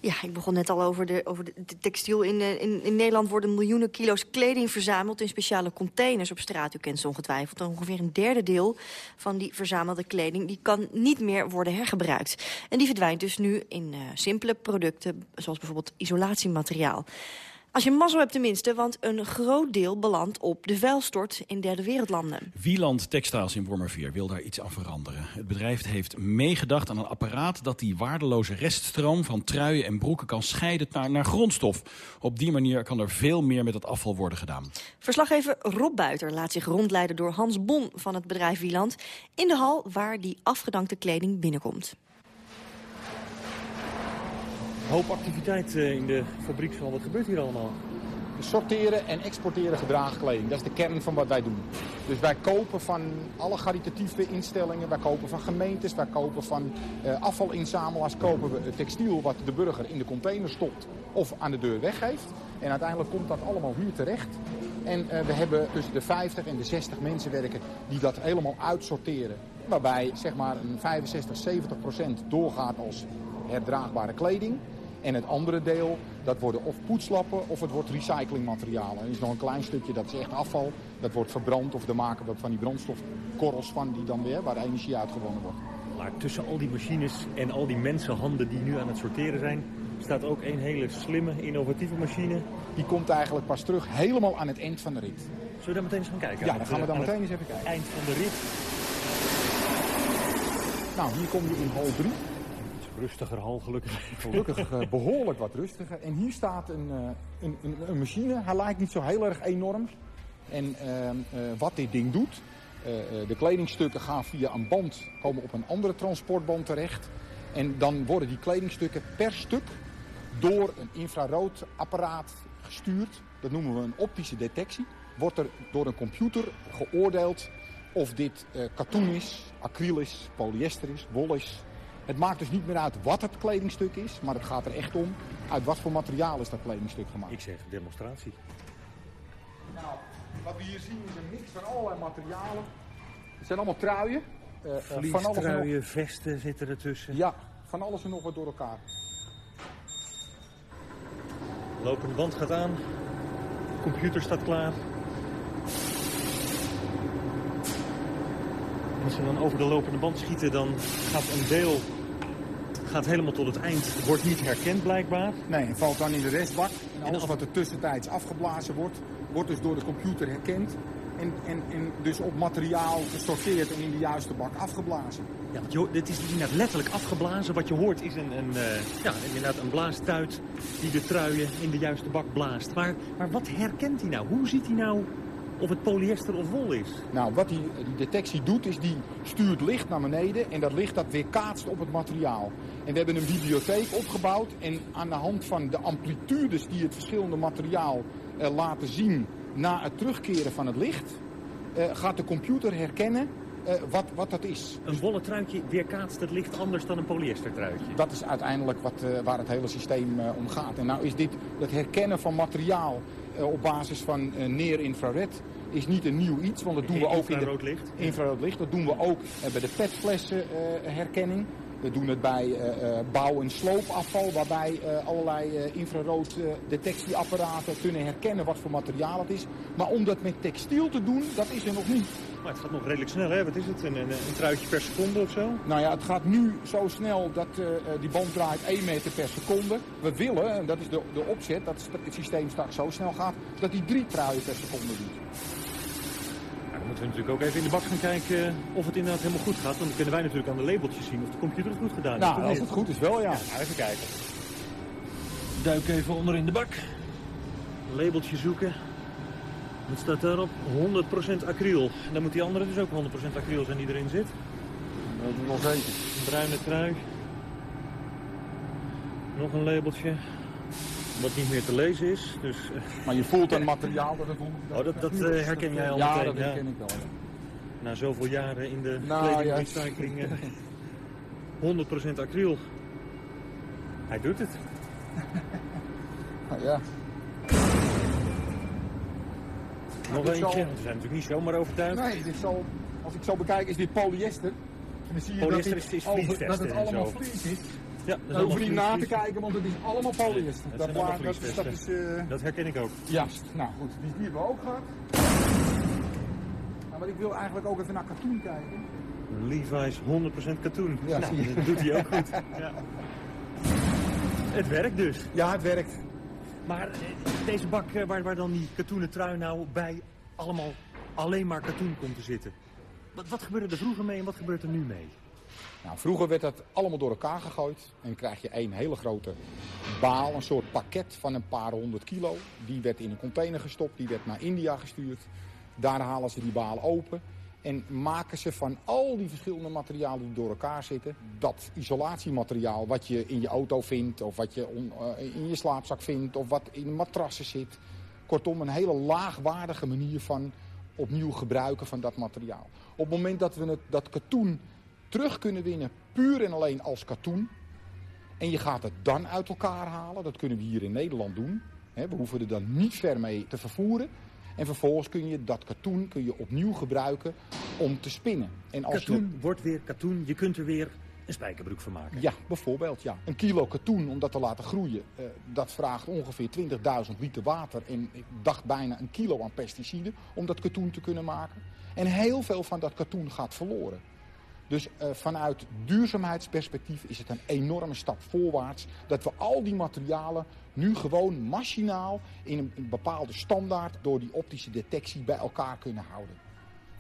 Ja, ik begon net al over de, over de, de textiel. In, in, in Nederland worden miljoenen kilo's kleding verzameld... in speciale containers op straat. U kent ze ongetwijfeld. En ongeveer een derde deel van die verzamelde kleding... die kan niet meer worden hergebruikt. En die verdwijnt dus nu in uh, simpele producten... zoals bijvoorbeeld isolatiemateriaal. Als je mazzel hebt tenminste, want een groot deel belandt op de vuilstort in derde wereldlanden. Wieland Textiles in Wormerveer wil daar iets aan veranderen. Het bedrijf heeft meegedacht aan een apparaat dat die waardeloze reststroom van truien en broeken kan scheiden naar, naar grondstof. Op die manier kan er veel meer met het afval worden gedaan. Verslaggever Rob Buiter laat zich rondleiden door Hans Bon van het bedrijf Wieland in de hal waar die afgedankte kleding binnenkomt hoop activiteit in de fabriekshal. Wat gebeurt hier allemaal? Sorteren en exporteren gedraagkleding. Dat is de kern van wat wij doen. Dus wij kopen van alle caritatieve instellingen, wij kopen van gemeentes, wij kopen van uh, afvalinzamelaars, kopen we textiel wat de burger in de container stopt of aan de deur weggeeft. En uiteindelijk komt dat allemaal hier terecht. En uh, we hebben tussen de 50 en de 60 mensen werken die dat helemaal uitsorteren. Waarbij zeg maar een 65, 70 procent doorgaat als herdraagbare kleding. En het andere deel, dat worden of poetslappen of het wordt recyclingmaterialen. En er is nog een klein stukje, dat is echt afval. Dat wordt verbrand of daar maken we van die brandstofkorrels van die dan weer, waar energie uitgewonnen wordt. Maar tussen al die machines en al die mensenhanden die nu aan het sorteren zijn... Staat ook een hele slimme, innovatieve machine. Die komt eigenlijk pas terug helemaal aan het eind van de rit. Zullen we daar meteen eens gaan kijken? Ja, dan gaan we daar meteen eens even kijken. Eind van de rit. Nou, hier kom je in hal 3. Rustiger hal, gelukkig. Gelukkig uh, behoorlijk wat rustiger. En hier staat een, uh, een, een, een, machine. Hij lijkt niet zo heel erg enorm. En uh, wat dit ding doet... de kledingstukken gaan via een band, komen op een andere transportband terecht. En dan worden die kledingstukken per stuk door een infraroodapparaat gestuurd. Dat noemen we een optische detectie. Wordt er door een computer geoordeeld of dit katoen is, acryl is, polyester is, wol is. Het maakt dus niet meer uit wat het kledingstuk is, maar het gaat er echt om uit wat voor materiaal is dat kledingstuk gemaakt. Ik zeg demonstratie. Nou, wat we hier zien is een mix van allerlei materialen. Het zijn allemaal truien. Uh, van alles truien, nog... vesten zitten ertussen. Ja, van alles en nog wat door elkaar. Lopende band gaat aan. De computer staat klaar. Als we dan over de lopende band schieten, dan gaat een deel gaat helemaal tot het eind. Wordt niet herkend blijkbaar. Nee, en valt dan in de restbak. En alles wat er tussentijds afgeblazen wordt, wordt dus door de computer herkend. En, en, en dus op materiaal gesorteerd en in de juiste bak afgeblazen. Ja, want je, dit is inderdaad letterlijk afgeblazen. Wat je hoort is een, een, uh, ja, inderdaad een blaastuit die de truien in de juiste bak blaast. Maar, maar wat herkent hij nou? Hoe ziet hij nou of het polyester of wol is? Nou, wat die, die detectie doet is die stuurt licht naar beneden en dat licht dat weer kaatst op het materiaal. En we hebben een bibliotheek opgebouwd en aan de hand van de amplitudes die het verschillende materiaal uh, laten zien na het terugkeren van het licht, uh, gaat de computer herkennen uh, wat, wat dat is. Een wollen truitje weerkaatst het licht anders dan een polyester truitje? Dat is uiteindelijk wat, uh, waar het hele systeem uh, om gaat. En nou is dit, het herkennen van materiaal op basis van neer-infrared is niet een nieuw iets. Want dat doen we ook in de licht. infrarood licht. Dat doen we ook bij de petflessen herkenning. We doen het bij bouw- en sloopafval, waarbij allerlei infrarood detectieapparaten kunnen herkennen wat voor materiaal het is. Maar om dat met textiel te doen, dat is er nog niet. Maar het gaat nog redelijk snel, hè? Wat is het? Een, een, een truitje per seconde of zo? Nou ja, het gaat nu zo snel dat die band draait 1 meter per seconde. We willen, en dat is de, de opzet, dat het systeem straks zo snel gaat, dat hij drie truien per seconde doet. Dan moeten we natuurlijk ook even in de bak gaan kijken of het inderdaad helemaal goed gaat. Want dan kunnen wij natuurlijk aan de labeltjes zien of de computer het goed gedaan heeft. Nou, als het goed is wel, ja. ja nou, even kijken. Duik even onder in de bak. Labeltje zoeken. Wat staat daarop? 100% acryl. En dan moet die andere dus ook 100% acryl zijn die erin zit. Dat is wel zeker. Een bruine trui. Nog een labeltje wat niet meer te lezen is. Dus, maar je voelt een materiaal dat het dat, oh, dat, dat uh, herken jij al ja, meteen? Dat ja, dat herken ik wel. Ja. Na zoveel jaren in de nou, kledingrecycling. Uh, 100% (laughs) acryl. Hij doet het. ja. Nog eentje. Zal... We zijn natuurlijk niet zomaar overtuigd. Nee, dit zal, als ik zo bekijk is dit polyester. En dan zie je polyester dat, is, is over, dat het allemaal vlies is. Ja, dat hoef je niet na te kijken, want het is allemaal polyester. Dat, dat, dat, dat, is, uh... dat herken ik ook. Juist. Nou goed, die, die hebben we ook gehad. Nou, maar ik wil eigenlijk ook even naar katoen kijken. Levi's 100% katoen. Ja, nou, dat doet hij ook goed. (laughs) ja. Het werkt dus. Ja, het werkt. Maar deze bak waar, waar dan die katoenen trui nou bij allemaal alleen maar katoen komt te zitten. Wat, wat gebeurde er vroeger mee en wat gebeurt er nu mee? Nou, vroeger werd dat allemaal door elkaar gegooid. En krijg je één hele grote baal, een soort pakket van een paar honderd kilo. Die werd in een container gestopt, die werd naar India gestuurd. Daar halen ze die baal open. En maken ze van al die verschillende materialen die door elkaar zitten... dat isolatiemateriaal wat je in je auto vindt... of wat je uh, in je slaapzak vindt of wat in matrassen zit. Kortom, een hele laagwaardige manier van opnieuw gebruiken van dat materiaal. Op het moment dat we het, dat katoen terug kunnen winnen puur en alleen als katoen... en je gaat het dan uit elkaar halen, dat kunnen we hier in Nederland doen... we hoeven er dan niet ver mee te vervoeren... En vervolgens kun je dat katoen kun je opnieuw gebruiken om te spinnen. En als katoen je... wordt weer katoen. Je kunt er weer een spijkerbroek van maken. Ja, bijvoorbeeld. Ja. Een kilo katoen om dat te laten groeien, uh, dat vraagt ongeveer 20.000 liter water. En ik dacht bijna een kilo aan pesticiden om dat katoen te kunnen maken. En heel veel van dat katoen gaat verloren. Dus uh, vanuit duurzaamheidsperspectief is het een enorme stap voorwaarts... dat we al die materialen nu gewoon machinaal in een, een bepaalde standaard... door die optische detectie bij elkaar kunnen houden.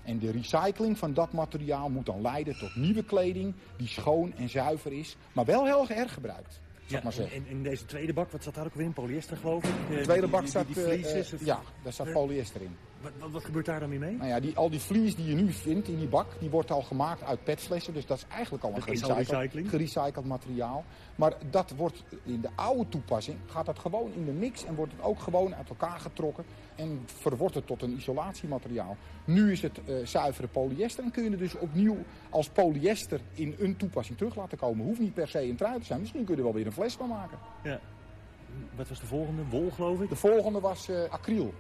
En de recycling van dat materiaal moet dan leiden tot nieuwe kleding... die schoon en zuiver is, maar wel heel erg gebruikt. Ja, maar in, in, deze tweede bak, wat zat daar ook weer in? Polyester geloof ik? De tweede bak staat, die, vlies uh, ja, daar staat polyester in. Wat, wat, wat, gebeurt daar dan weer mee? Nou ja, die, al die vlies die je nu vindt in die bak, die wordt al gemaakt uit petflessen. Dus dat is eigenlijk al een gerecycled, gerecycled materiaal. Maar dat wordt in de oude toepassing, gaat dat gewoon in de mix en wordt het ook gewoon uit elkaar getrokken. En verwordt het tot een isolatiemateriaal. Nu is het uh, zuivere polyester en kun je het dus opnieuw als polyester in een toepassing terug laten komen. Hoeft niet per se een trui te zijn. Misschien kun je er wel weer een fles van maken. Ja. Wat was de volgende? Wol geloof ik? De volgende was uh, acryl.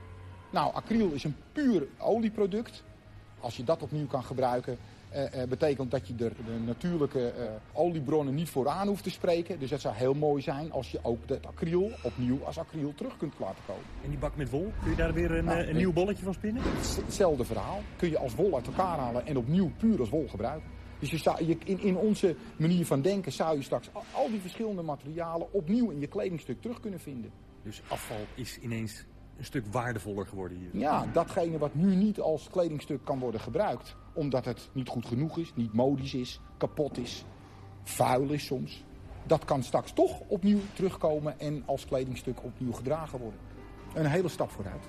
Nou, acryl is een puur olieproduct. Als je dat opnieuw kan gebruiken, uh, uh, betekent dat je er de natuurlijke uh, oliebronnen niet vooraan hoeft te spreken. Dus het zou heel mooi zijn als je ook dat acryl opnieuw als acryl terug kunt laten komen. En die bak met wol, kun je daar weer een, nou, een nieuw bolletje van spinnen? Hetzelfde verhaal. Kun je als wol uit elkaar halen en opnieuw puur als wol gebruiken. Dus je zou, je, in, in onze manier van denken zou je straks al, al die verschillende materialen opnieuw in je kledingstuk terug kunnen vinden. Dus afval is ineens een stuk waardevoller geworden hier. Ja, datgene wat nu niet als kledingstuk kan worden gebruikt. Omdat het niet goed genoeg is, niet modisch is, kapot is, vuil is soms. Dat kan straks toch opnieuw terugkomen en als kledingstuk opnieuw gedragen worden. Een hele stap vooruit.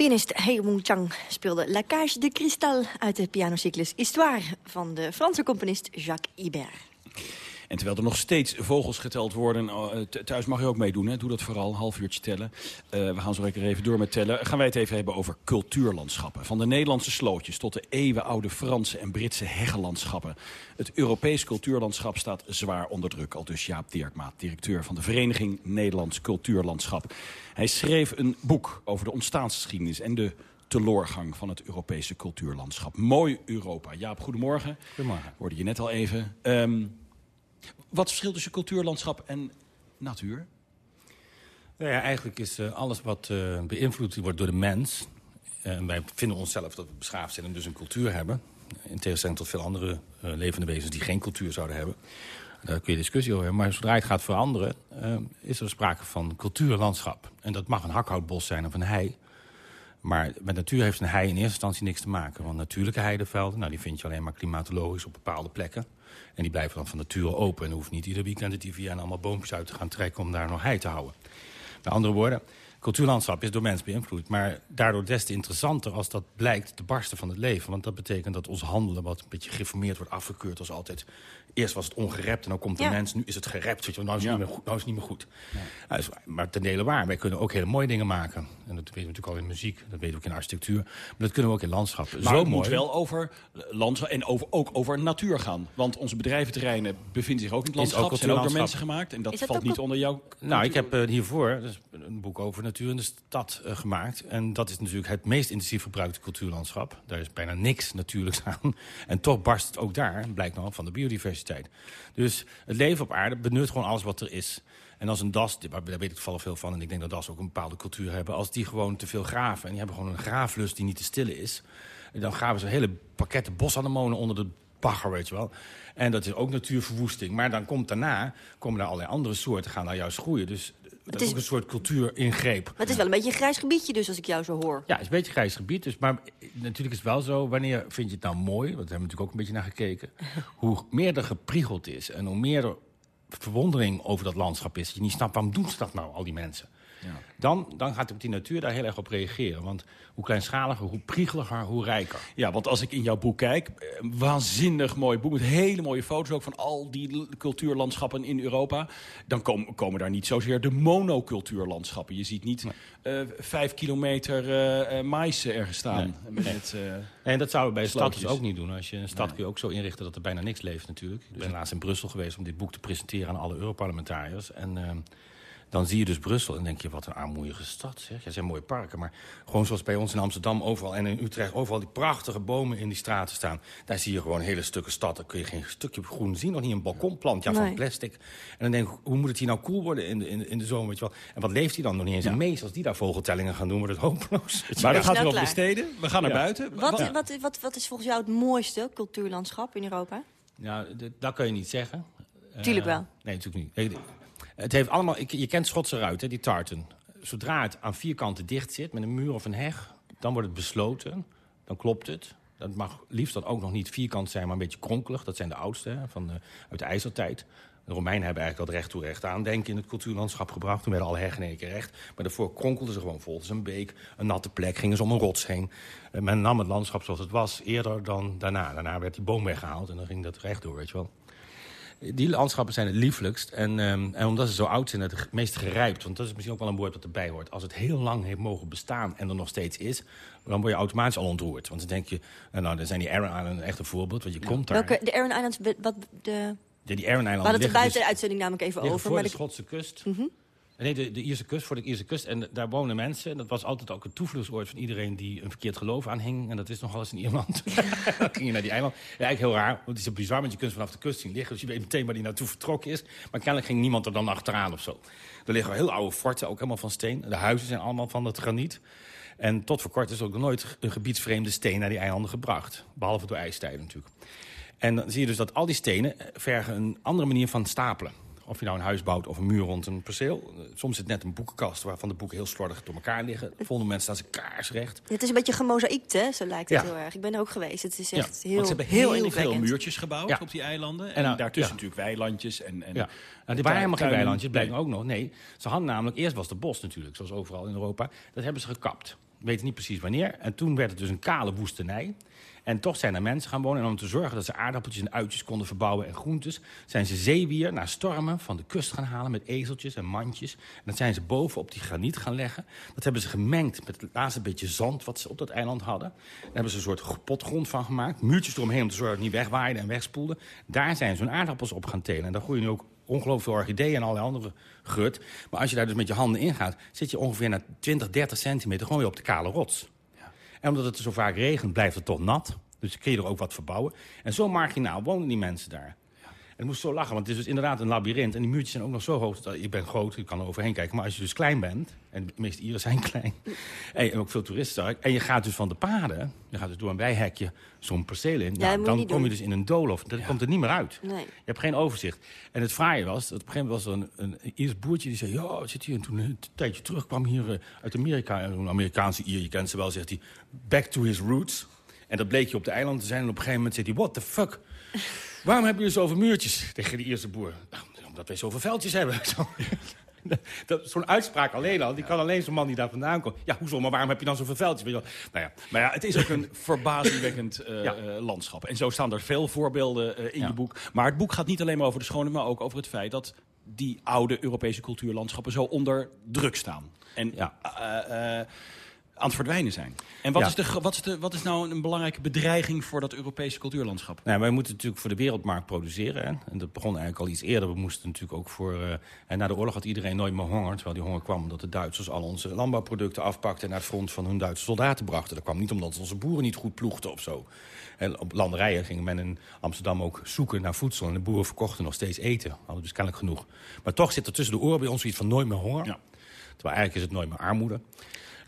Pianist Hei Chang speelde La Cage de Cristal uit de pianocyclus Histoire van de Franse componist Jacques Ibert. En terwijl er nog steeds vogels geteld worden, uh, thuis mag je ook meedoen, hè? doe dat vooral, half uurtje tellen. Uh, we gaan zo lekker even door met tellen. Gaan wij het even hebben over cultuurlandschappen. Van de Nederlandse slootjes tot de eeuwenoude Franse en Britse heggelandschappen. Het Europees cultuurlandschap staat zwaar onder druk. Al dus Jaap Dirkmaat, directeur van de Vereniging Nederlands Cultuurlandschap. Hij schreef een boek over de ontstaansgeschiedenis en de teloorgang van het Europese cultuurlandschap. Mooi Europa. Jaap, goedemorgen. Goedemorgen. Hoorde je net al even. Um, wat verschilt tussen cultuurlandschap en natuur? Nou ja, eigenlijk is uh, alles wat uh, beïnvloed wordt door de mens... en wij vinden onszelf dat we beschaafd zijn en dus een cultuur hebben... in tegenstelling tot veel andere uh, levende wezens die geen cultuur zouden hebben... Daar kun je discussie over hebben. Maar zodra het gaat veranderen, is er sprake van cultuurlandschap. En dat mag een hakhoutbos zijn of een hei. Maar met natuur heeft een hei in eerste instantie niks te maken. Want natuurlijke heidevelden, nou, die vind je alleen maar klimatologisch op bepaalde plekken. En die blijven dan van nature open. En hoeft niet ieder weekend het IVN allemaal boompjes uit te gaan trekken om daar nog hei te houden. Met andere woorden, cultuurlandschap is door mens beïnvloed. Maar daardoor des te interessanter als dat blijkt te barsten van het leven. Want dat betekent dat ons handelen wat een beetje geformeerd wordt afgekeurd als altijd Eerst was het ongerept en dan komt de ja. mens, nu is het gerept. Weet je, nou, is het ja. niet meer goed, nou is het niet meer goed. Ja. Nou, maar ten dele waar, wij kunnen ook hele mooie dingen maken. En dat weten we natuurlijk al in muziek, dat weten we ook in architectuur. Maar dat kunnen we ook in landschap. Maar Zo het mooi. moet wel over landschap en over, ook over natuur gaan. Want onze bedrijventerreinen bevinden zich ook in het landschap. zijn ook door mensen gemaakt. En dat, dat valt niet onder jouw Nou, ik heb uh, hiervoor dus een boek over natuur in de stad uh, gemaakt. En dat is natuurlijk het meest intensief gebruikte cultuurlandschap. Daar is bijna niks natuurlijks aan. En toch barst het ook daar, blijkt nou, van de biodiversiteit. Dus het leven op aarde benut gewoon alles wat er is. En als een das, daar weet ik toevallig veel van... en ik denk dat das ook een bepaalde cultuur hebben... als die gewoon te veel graven en die hebben gewoon een graaflust die niet te stillen is... dan graven ze hele pakketten bosanemonen onder de bagger, weet je wel. En dat is ook natuurverwoesting. Maar dan komt daarna, komen daar allerlei andere soorten, gaan daar juist groeien. Dus dat is, ook een soort cultuuringreep. Maar het is wel een beetje een grijs gebiedje dus, als ik jou zo hoor. Ja, het is een beetje een grijs gebied. Dus, maar natuurlijk is het wel zo, wanneer vind je het nou mooi... want daar hebben we natuurlijk ook een beetje naar gekeken... (laughs) hoe meer er gepriegeld is en hoe meer er verwondering over dat landschap is... dat je niet snapt, waarom doen ze dat nou, al die mensen? Ja. Dan, dan gaat die natuur daar heel erg op reageren. Want hoe kleinschaliger, hoe priegeliger, hoe rijker. Ja, want als ik in jouw boek kijk, eh, waanzinnig mooi boek... met hele mooie foto's ook van al die cultuurlandschappen in Europa... dan komen, komen daar niet zozeer de monocultuurlandschappen. Je ziet niet uh, vijf kilometer uh, mais ergens staan. Nee. Met, en dat zouden we bij de stad dus ook niet doen. Als je een stad kun je ook zo inrichten dat er bijna niks leeft natuurlijk. Ik ben laatst in Brussel geweest om dit boek te presenteren aan alle Europarlementariërs. En ehm, dan zie je dus Brussel en denk je, wat een armoedige stad. Zeg. Ja, zijn mooie parken, maar gewoon zoals bij ons in Amsterdam overal... en in Utrecht overal die prachtige bomen in die straten staan. Daar zie je gewoon hele stukken stad. Daar kun je geen stukje groen zien, nog niet een balkonplant ja, van plastic. En dan denk ik, hoe moet het hier nou koel cool worden in de, in, in de zomer? Weet je wel? En wat leeft hij dan nog niet eens ja. meest? Als die daar vogeltellingen gaan doen, wordt het hopeloos. Maar dan gaat u nog besteden. We gaan naar buiten. Wat, wat, wat, wat, is volgens jou het mooiste cultuurlandschap in Europa? Ja, dat kan je niet zeggen. Tuurlijk wel. nee, natuurlijk niet. Het heeft allemaal, je kent Schotse ruit, hè, die tartan. Zodra het aan vier kanten dicht zit, met een muur of een heg... dan wordt het besloten, dan klopt het. Dat mag liefst dan ook nog niet vierkant zijn, maar een beetje kronkelig. Dat zijn de oudste van de, uit de ijzertijd. De Romeinen hebben eigenlijk dat recht toe recht aan denken in het cultuurlandschap gebracht. Toen werden alle heggen in één recht. Maar daarvoor kronkelden ze gewoon vol. een beek, een natte plek, gingen ze om een rots heen. Men nam het landschap zoals het was eerder dan daarna. Daarna werd die boom weggehaald en dan ging dat recht door, weet je wel die landschappen zijn het lieflijkst. En, um, en omdat ze zo oud zijn, het meest gerijpt. Want dat is misschien ook wel een woord wat erbij hoort. Als het heel lang heeft mogen bestaan en er nog steeds is... dan word je automatisch al ontroerd. Want dan denk je, nou, nou dan zijn die Aran Islands echt een voorbeeld. Want je komt daar... Welke, de Aran Islands, wat de... Ja, die Aran Islands... We hadden het buiten dus, de uitzending namelijk even over. voor maar de Schotse kust. Mm Nee, de, de Ierse kust, voor de Ierse kust. En daar wonen mensen. Dat was altijd ook een toevluchtsoord van iedereen die een verkeerd geloof aanhing. En dat is nogal eens in Ierland. (laughs) dan ging je naar die eiland. Ja, eigenlijk heel raar, want het is zo bizar, want je kunt vanaf de kust zien liggen. Dus je weet meteen waar die naartoe vertrokken is. Maar kennelijk ging niemand er dan achteraan of zo. Er liggen heel oude forten, ook helemaal van steen. De huizen zijn allemaal van het graniet. En tot voor kort is ook nooit een gebiedsvreemde steen naar die eilanden gebracht. Behalve door ijstijden natuurlijk. En dan zie je dus dat al die stenen vergen een andere manier van stapelen. Of je nou een huis bouwt of een muur rond een perceel. Soms zit net een boekenkast waarvan de boeken heel slordig door elkaar liggen. De volgende mensen staan ze kaarsrecht. het is een beetje gemozaïekt, hè? Zo lijkt het heel erg. Ik ben er ook geweest. Het is echt heel, Want ze hebben heel, heel veel muurtjes gebouwd op die eilanden. En, nou, daartussen natuurlijk weilandjes. En, en ja. Nou, die waren helemaal geen weilandjes, blijkt ook nog. Nee, ze hadden namelijk... Eerst was het bos natuurlijk, zoals overal in Europa. Dat hebben ze gekapt. We weten niet precies wanneer. En toen werd het dus een kale woestenij. En toch zijn er mensen gaan wonen. En om te zorgen dat ze aardappeltjes en uitjes konden verbouwen en groentes... zijn ze zeewier naar stormen van de kust gaan halen met ezeltjes en mandjes. En dat zijn ze boven op die graniet gaan leggen. Dat hebben ze gemengd met het laatste beetje zand wat ze op dat eiland hadden. Daar hebben ze een soort potgrond van gemaakt. Muurtjes eromheen om te zorgen dat het niet wegwaaide en wegspoelde. Daar zijn ze hun aardappels op gaan telen. En daar groeien nu ook ongelooflijk veel orchideeën en allerlei andere gut. Maar als je daar dus met je handen in gaat... zit je ongeveer naar 20, 30 centimeter gewoon weer op de kale rots. En omdat het zo vaak regent, blijft het toch nat. Dus kun je er ook wat verbouwen. En zo marginaal wonen die mensen daar. En ik moest zo lachen, want het is dus inderdaad een labyrint. En die muurtjes zijn ook nog zo hoog. Dat, ik ben groot, ik kan er overheen kijken. Maar als je dus klein bent, en de meeste Ieren zijn (laughs) klein... en ook veel toeristen en je gaat dus van de paden... je gaat dus door een bijhekje zo'n perceel in... Ja, dan kom je dus in een doolhof. Dan komt het niet meer uit. Nee. Je hebt geen overzicht. En het fraaie was, dat op een gegeven moment was er een, een Iers boertje... die zei, ja, zit hier. En toen een tijdje terug kwam hier eh, uit Amerika... een Amerikaanse Ier, je kent ze wel, zegt hij... back to his roots... En dat bleek je op de eilanden te zijn. En op een gegeven moment zit hij, what the fuck? Waarom hebben jullie zoveel muurtjes? Tegen de eerste boer. Nou, omdat wij zoveel veldjes hebben. (laughs) Zo'n uitspraak alleen al, die kan alleen zo'n man die daar vandaan komt. Ja, hoezo, maar waarom heb je dan zoveel veldjes? Nou ja. Maar ja, het is ook een (laughs) verbazingwekkend uh, landschap. En zo staan er veel voorbeelden uh, in je boek. Maar het boek gaat niet alleen maar over de schone, maar ook over het feit dat die oude Europese cultuurlandschappen zo onder druk staan. En ja aan het verdwijnen zijn. En wat, is, de, wat, is, de, wat is nou een belangrijke bedreiging voor dat Europese cultuurlandschap? Nou, wij moeten natuurlijk voor de wereldmarkt produceren. Hè? En dat begon eigenlijk al iets eerder. We moesten natuurlijk ook voor... Uh, en na de oorlog had iedereen nooit meer honger. Terwijl die honger kwam omdat de Duitsers al onze landbouwproducten afpakten... en naar het front van hun Duitse soldaten brachten. Dat kwam niet omdat onze boeren niet goed ploegden of zo. En op landerijen ging men in Amsterdam ook zoeken naar voedsel. En de boeren verkochten nog steeds eten. Hadden dus kennelijk genoeg. Maar toch zit er tussen de oren bij ons iets van nooit meer honger. Ja. Terwijl eigenlijk is het nooit meer armoede.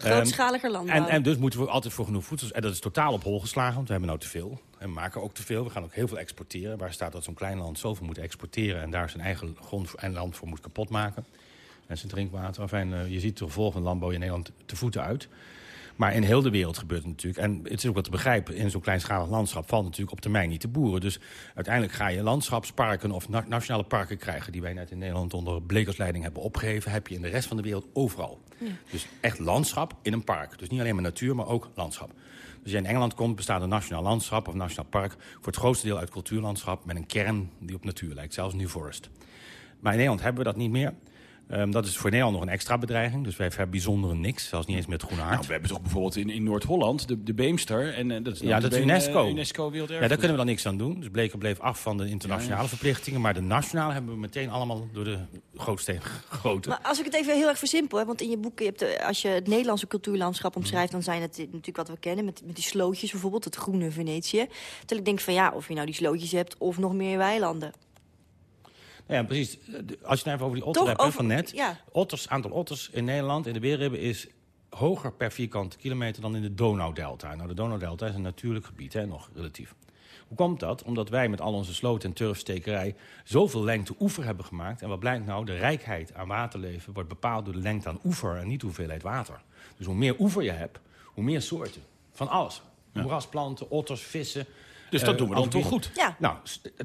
Grootschaliger ehm, landbouw. En, en, dus moeten we altijd voor genoeg voedsel... En dat is totaal op hol geslagen, want we hebben nou te veel. En we maken ook te veel. We gaan ook heel veel exporteren. Waar staat dat zo'n klein land zoveel moet exporteren... en daar zijn eigen grond en land voor moet kapot maken. En zijn drinkwater. Enfin, uh, je ziet de gevolgen van landbouw in Nederland te voeten uit. Maar in heel de wereld gebeurt het natuurlijk. En het is ook wat te begrijpen, in zo'n kleinschalig landschap valt natuurlijk op termijn niet te boeren. Dus uiteindelijk ga je landschapsparken of nationale parken krijgen... die wij net in Nederland onder blekersleiding hebben opgegeven... heb je in de rest van de wereld overal. Ja. Dus echt landschap in een park. Dus niet alleen maar natuur, maar ook landschap. Dus als je in Engeland komt, bestaat een nationaal landschap of nationaal park... voor het grootste deel uit cultuurlandschap met een kern die op natuur lijkt. Zelfs New Forest. Maar in Nederland hebben we dat niet meer... Um, dat is voor Nederland nog een extra bedreiging. Dus wij hebben bijzonder niks, zelfs niet eens met groene aard. Nou, we hebben toch bijvoorbeeld in, in Noord-Holland de, de Beemster. En, uh, dat is ja, dat is UNESCO. Uh, UNESCO ja, daar kunnen we dan niks aan doen. Dus Bleken bleef af van de internationale verplichtingen. Maar de nationale hebben we meteen allemaal door de gootsteen gegoten. Maar als ik het even heel erg versimpel, hè, want in je boek, je hebt de, als je het Nederlandse cultuurlandschap omschrijft... dan zijn het natuurlijk wat we kennen, met, met die slootjes bijvoorbeeld, het groene Venetië. Terwijl ik denk van ja, of je nou die slootjes hebt of nog meer weilanden. Ja, precies. Als je het even over die otter hebt van net. Ja. Otters, aantal otters in Nederland in de Weerribben is hoger per vierkante kilometer dan in de Donaudelta. Nou, de Donaudelta is een natuurlijk gebied, hè, nog relatief. Hoe komt dat? Omdat wij met al onze sloot- en turfstekerij zoveel lengte oever hebben gemaakt. En wat blijkt nou? De rijkheid aan waterleven wordt bepaald door de lengte aan oever en niet de hoeveelheid water. Dus hoe meer oever je hebt, hoe meer soorten. Van alles. Ja. Moerasplanten, otters, vissen, dus dat eh, doen we dan toch goed? Ja. Nou,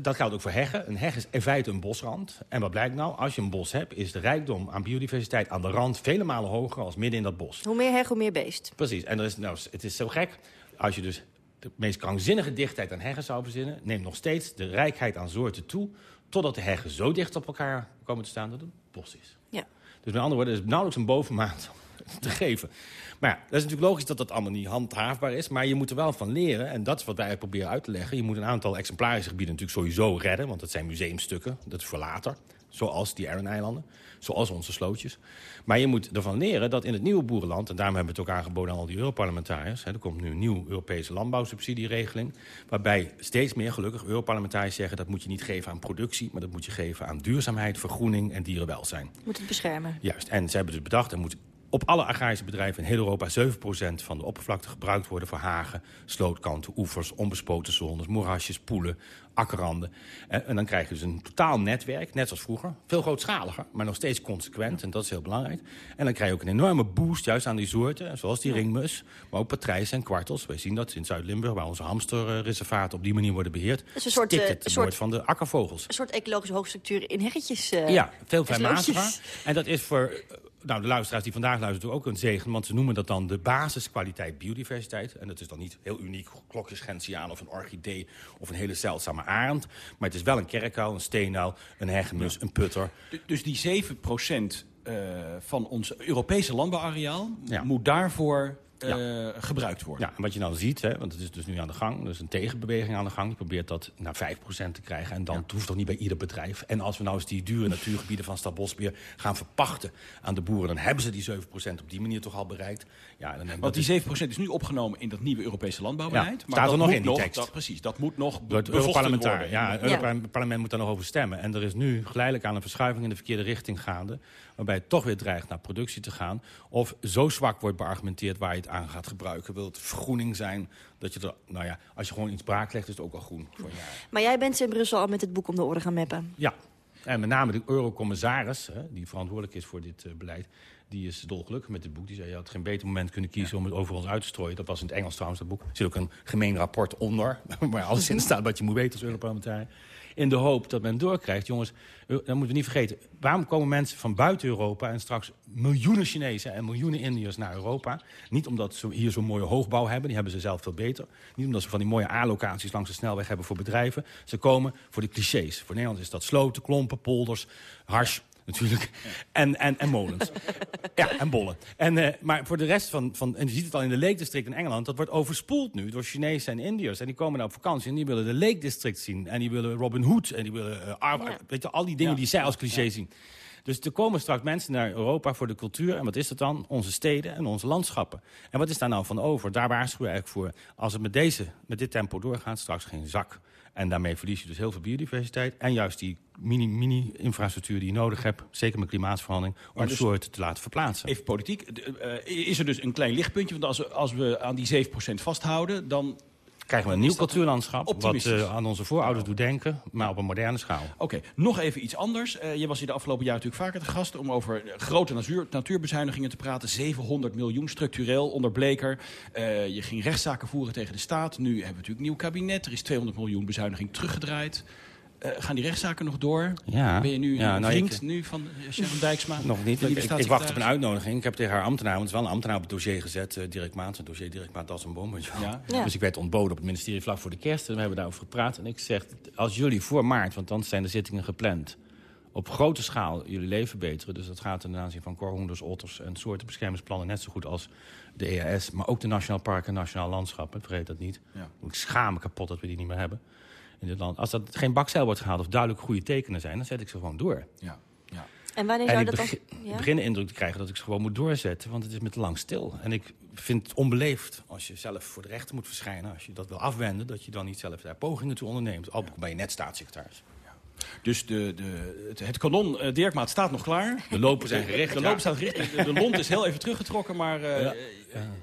dat geldt ook voor heggen. Een heg is in feite een bosrand. En wat blijkt nou? Als je een bos hebt, is de rijkdom aan biodiversiteit aan de rand vele malen hoger als midden in dat bos. Hoe meer heg, hoe meer beest. Precies. En er is, nou, het is zo gek. Als je dus de meest krankzinnige dichtheid aan heggen zou verzinnen... neemt nog steeds de rijkheid aan soorten toe... totdat de heggen zo dicht op elkaar komen te staan dat het bos is. Ja. Dus met andere woorden, het is nauwelijks een bovenmaat (laughs) te geven. Maar ja, dat is natuurlijk logisch dat dat allemaal niet handhaafbaar is. Maar je moet er wel van leren. En dat is wat wij proberen uit te leggen. Je moet een aantal exemplarische gebieden natuurlijk sowieso redden. Want dat zijn museumstukken. Dat is voor later. Zoals die Aran-eilanden. Zoals onze slootjes. Maar je moet ervan leren dat in het nieuwe boerenland... en daarom hebben we het ook aangeboden aan al die Europarlementariërs... Hè, er komt nu een nieuwe Europese landbouwsubsidieregeling... waarbij steeds meer gelukkig Europarlementariërs zeggen... dat moet je niet geven aan productie... maar dat moet je geven aan duurzaamheid, vergroening en dierenwelzijn. Moet het beschermen. Juist. En ze hebben dus bedacht... er moet op alle agrarische bedrijven in heel Europa 7% van de oppervlakte gebruikt worden voor hagen, slootkanten, oevers, onbespoten zones, moerasjes, poelen, akkerranden. En, en, dan krijg je dus een totaal netwerk, net zoals vroeger. Veel grootschaliger, maar nog steeds consequent. En dat is heel belangrijk. En dan krijg je ook een enorme boost juist aan die soorten. Zoals die ringmus, maar ook patrijzen en kwartels. Wij zien dat in Zuid-Limburg, waar onze hamsterreservaten op die manier worden beheerd. is een soort, het uh, soort van de akkervogels. Een soort ecologische hoogstructuur in heggetjes. Uh, ja, veel fijnmatiger. En dat is voor nou, de luisteraars die vandaag luisteren ook een zegen... want ze noemen dat dan de basiskwaliteit biodiversiteit. En dat is dan niet heel uniek, klokjes gentiaan of een orchidee... of een hele zeldzame arend. Maar het is wel een kerkuil, een steenuil, een hegemus, een putter. Dus die 7 procent uh, van ons Europese landbouwareaal... Ja. moet daarvoor ja. uh, gebruikt worden. Ja, en wat je nou ziet, hè, want het is dus nu aan de gang... er is een tegenbeweging aan de gang, die probeert dat naar 5% te krijgen. En dan ja. hoeft toch niet bij ieder bedrijf. En als we nou eens die dure natuurgebieden van Stadbosbeheer gaan verpachten aan de boeren... dan hebben ze die 7% op die manier toch al bereikt. Ja, dan Want die 7% is nu opgenomen in dat nieuwe Europese landbouwbeleid. Ja, maar staat er nog in die tekst. Dat, precies, dat moet nog Door het Europarlement. Ja, het ja. parlement moet daar nog over stemmen. En er is nu geleidelijk aan een verschuiving in de verkeerde richting gaande... waarbij het toch weer dreigt naar productie te gaan. Of zo zwak wordt beargumenteerd waar je het aan gaat gebruiken. Wil het vergroening zijn? Dat je er, nou ja, als je gewoon iets braak legt, is het ook al groen. Voor Maar jij bent in Brussel al met het boek om de orde gaan mappen. Ja, en met name de eurocommissaris, hè, die verantwoordelijk is voor dit uh, beleid... die is dolgelukkig met dit boek. Die zei, je had geen beter moment kunnen kiezen om het over ons uit te strooien. Dat was in het Engels trouwens, dat boek. Er zit ook een gemeen rapport onder, (laughs) waar alles in staat wat je moet weten als Europarlementariër in de hoop dat men doorkrijgt. Jongens, dat moeten we niet vergeten. Waarom komen mensen van buiten Europa en straks miljoenen Chinezen en miljoenen Indiërs naar Europa? Niet omdat ze hier zo'n mooie hoogbouw hebben, die hebben ze zelf veel beter. Niet omdat ze van die mooie A-locaties langs de snelweg hebben voor bedrijven. Ze komen voor de clichés. Voor Nederland is dat sloten, klompen, polders, hars, natuurlijk. En, en, en molens. ja, en bollen. En, uh, maar voor de rest van, van... En je ziet het al in de Lake District in Engeland... dat wordt overspoeld nu door Chinezen en Indiërs. En die komen daar op vakantie en die willen de Lake District zien. En die willen Robin Hood. En die willen... Uh, ja. Weet je, al die dingen die zij als cliché zien. Dus er komen straks mensen naar Europa voor de cultuur. En wat is dat dan? Onze steden en onze landschappen. En wat is daar nou van over? Daar waarschuwen we eigenlijk voor. Als het met, deze, met dit tempo doorgaat, straks geen zak. En daarmee verlies je dus heel veel biodiversiteit. En juist die mini-infrastructuur die je nodig hebt, zeker met klimaatverandering, om dus, soorten te laten verplaatsen. Even politiek. Uh, is er dus een klein lichtpuntje? Want als, als we aan die 7% vasthouden, dan krijgen we een nieuw cultuurlandschap... wat uh, aan onze voorouders doet denken, maar op een moderne schaal. Oké, okay, nog even iets anders. Uh, je was hier de afgelopen jaar natuurlijk vaker te gast... om over grote natuur, natuurbezuinigingen te praten. 700 miljoen structureel onder Bleker. Uh, je ging rechtszaken voeren tegen de staat. Nu hebben we natuurlijk een nieuw kabinet. Er is 200 miljoen bezuiniging teruggedraaid. Uh, gaan die rechtszaken nog door? Ja. Ben je nu ja, nou, vriend ik, nu van Sharon Dijksma? Nog niet. Ik, ik, ik, wacht op een uitnodiging. Ik heb tegen haar ambtenaar, want het is wel een ambtenaar op het dossier gezet. Uh, Dirk Maat, het dossier Dirk Maat als een bom. Ja. Ja. Dus ik werd ontboden op het ministerie vlak voor de kerst. En we hebben daarover gepraat. En ik zeg, als jullie voor maart, want dan zijn de zittingen gepland... op grote schaal jullie leven verbeteren... dus dat gaat ten aanzien van korhoenders, otters en soortenbeschermingsplannen... net zo goed als de EAS, maar ook de Nationaal Park en Nationaal Landschap. Vergeet dat niet. Ja. Ik schaam me kapot dat we die niet meer hebben in dit land. Als dat geen bakzeil wordt gehaald of duidelijk goede tekenen zijn... dan zet ik ze gewoon door. Ja. ja. En wanneer zou en dat begin, dan... Ja? Ik begin de indruk te krijgen dat ik ze gewoon moet doorzetten... want het is met lang stil. En ik vind het onbeleefd als je zelf voor de rechter moet verschijnen... als je dat wil afwenden, dat je dan niet zelf daar pogingen toe onderneemt. Al ben je net staatssecretaris. Dus de, de, het, het kanon uh, Dirkmaat staat nog klaar. De lopen zijn gericht. De lopen staat gericht. De, de lont is heel even teruggetrokken, maar uh, ja.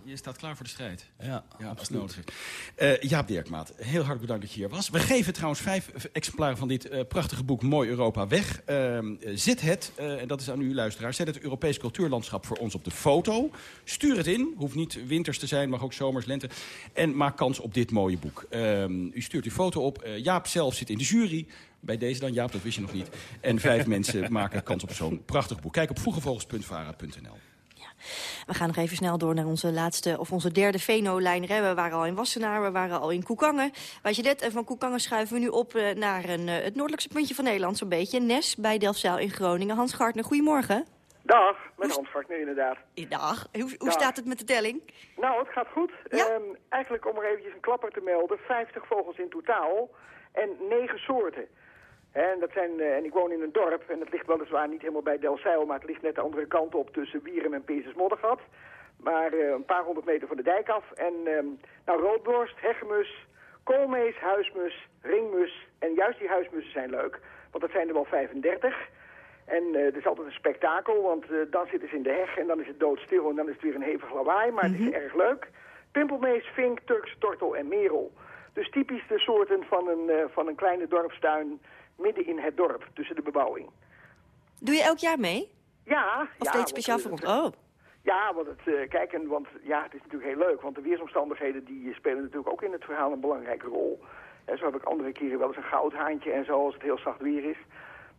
Je staat klaar voor de strijd. Ja, ja als nodig is. Uh, Jaap Dirkmaat, heel hartelijk bedankt dat je hier was. We geven trouwens vijf exemplaren van dit prachtige boek Mooi Europa weg. Ehm, zet het, en dat is aan u luisteraar, zet het Europees cultuurlandschap voor ons op de foto. Stuur het in, hoeft niet winters te zijn, mag ook zomers, lente. En maak kans op dit mooie boek. Ehm, u stuurt uw foto op. Jaap zelf zit in de jury. Bij deze dan, Jaap, dat wist je nog niet. En vijf (laughs) mensen maken kans op zo'n prachtig boek. Kijk op vroegevogels.vara.nl. We gaan nog even snel door naar onze laatste of onze derde Veno-lijn. We waren al in Wassenaar, we waren al in Koekangen. Bij dit en van Koekangen schuiven we nu op naar een, het noordelijkste puntje van Nederland zo'n beetje. Nes bij Delfzijl in Groningen. Hans Gartner, goedemorgen. Dag, met Hans Gartner inderdaad. Dag, hoe, hoe Dag. staat het met de telling? Nou, het gaat goed. Ja? Um, eigenlijk om er eventjes een klapper te melden, 50 vogels in totaal en 9 soorten. En, dat zijn, uh, en ik woon in een dorp, en dat ligt weliswaar niet helemaal bij Delfzijl, maar het ligt net de andere kant op tussen Wierum en Peersens Moddergat. Maar uh, een paar honderd meter van de dijk af. En um, nou, roodborst, hegemus, koolmees, huismus, ringmus. En juist die huismussen zijn leuk, want dat zijn er wel 35. En uh, het is altijd een spektakel, want dan zitten ze in de heg en dan is het doodstil en dan is het weer een hevig lawaai. Maar mm -hmm. het is erg leuk. Pimpelmees, vink, turks, tortel en merel. Dus typisch de soorten van een, van een kleine dorpstuin midden in het dorp, tussen de bebouwing. Doe je elk jaar mee? Ja. Of ja, steeds speciaal voor Oh. Ja, want het, uh, kijk, en, want ja, het is natuurlijk heel leuk, want de weersomstandigheden die spelen natuurlijk ook in het verhaal een belangrijke rol. En zo heb ik andere keren wel eens een goudhaantje en zo, als het heel zacht weer is.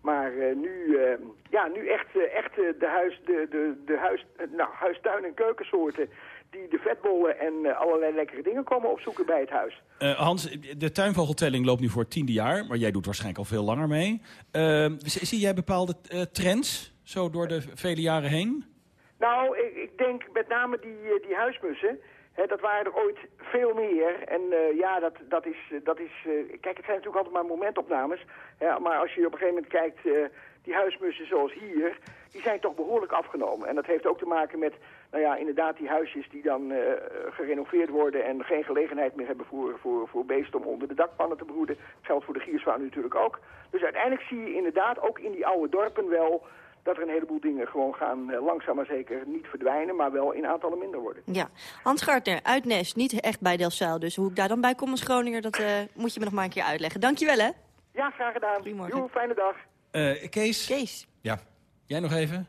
Maar uh, nu, uh, ja, nu echt, echt de, huis, de, de, de huis, nou, huistuin- en keukensoorten die de vetbollen en uh, allerlei lekkere dingen komen opzoeken bij het huis. Uh, Hans, de tuinvogeltelling loopt nu voor het tiende jaar, maar jij doet waarschijnlijk al veel langer mee. Uh, zie jij bepaalde trends zo door de vele jaren heen? Nou, ik, ik denk met name die, die huismussen. Dat waren er ooit veel meer. En ja, dat, dat is... Dat is kijk, het zijn natuurlijk altijd maar momentopnames. Ja, maar als je op een gegeven moment kijkt... die huismussen zoals hier, die zijn toch behoorlijk afgenomen. En dat heeft ook te maken met nou ja, inderdaad die huisjes die dan uh, gerenoveerd worden en geen gelegenheid meer hebben voor, voor, voor beesten om onder de dakpannen te broeden. Dat geldt voor de gierzwaan natuurlijk ook. Dus uiteindelijk zie je inderdaad ook in die oude dorpen wel dat er een heleboel dingen gewoon gaan uh, langzaam maar zeker niet verdwijnen, maar wel in aantallen minder worden. Ja, Hans Gartner, uit Nes, niet echt bij Delfzijl, dus hoe ik daar dan bij kom als Groninger, dat uh, moet je me nog maar een keer uitleggen. Dankjewel hè. Ja, graag gedaan. Goedemorgen. Jo, fijne dag. Uh, Kees? Kees. Ja. Jij nog even?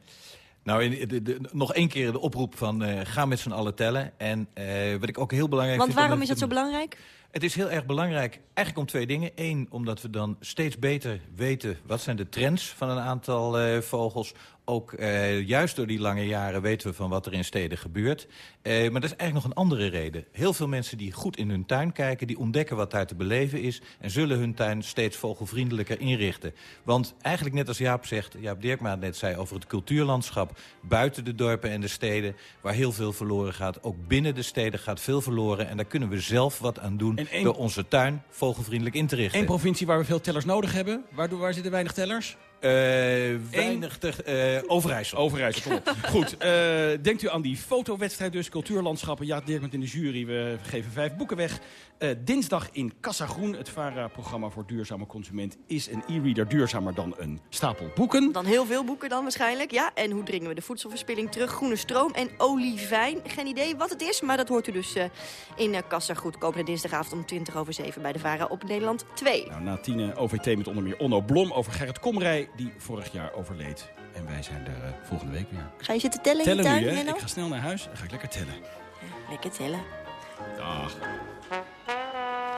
Nou, in, de, de, nog één keer de oproep van uh, ga met z'n allen tellen. En uh, wat ik ook heel belangrijk Want vind... waarom is dat zo belangrijk? Het is heel erg belangrijk, eigenlijk om twee dingen. Eén, omdat we dan steeds beter weten... wat zijn de trends van een aantal uh, vogels ook uh, juist door die lange jaren weten we van wat er in steden gebeurt. Uh, maar dat is eigenlijk nog een andere reden. Heel veel mensen die goed in hun tuin kijken... die ontdekken wat daar te beleven is... en zullen hun tuin steeds vogelvriendelijker inrichten. Want eigenlijk net als Jaap zegt, Jaap Dirkmaat net zei... over het cultuurlandschap buiten de dorpen en de steden... waar heel veel verloren gaat. Ook binnen de steden gaat veel verloren. En daar kunnen we zelf wat aan doen door onze tuin vogelvriendelijk in te richten. Eén provincie waar we veel tellers nodig hebben. Waar, waar zitten weinig tellers? Uh, weinig te, uh, Overijssel. Overijssel, (laughs) Goed, uh, denkt u aan die fotowedstrijd dus, cultuurlandschappen. Ja, Dirk met in de jury, we geven vijf boeken weg. dinsdag in Kassa Groen, het VARA-programma voor duurzame consument... is een e-reader duurzamer dan een stapel boeken. Dan heel veel boeken dan waarschijnlijk, ja. En hoe dringen we de voedselverspilling terug? Groene stroom en olivijn. Geen idee wat het is, maar dat hoort u dus in Kassa Goed. Komende dinsdagavond om 20 over 7 bij de VARA op Nederland 2. Nou, na tien OVT met onder meer Onno Blom over Gerrit Komrij die vorig jaar overleed. En wij zijn er uh, volgende week weer. Ga je zitten tellen, tellen in je tuin, nu, hè? Ik ga snel naar huis en ga ik lekker tellen. Ja, lekker tellen. Dag.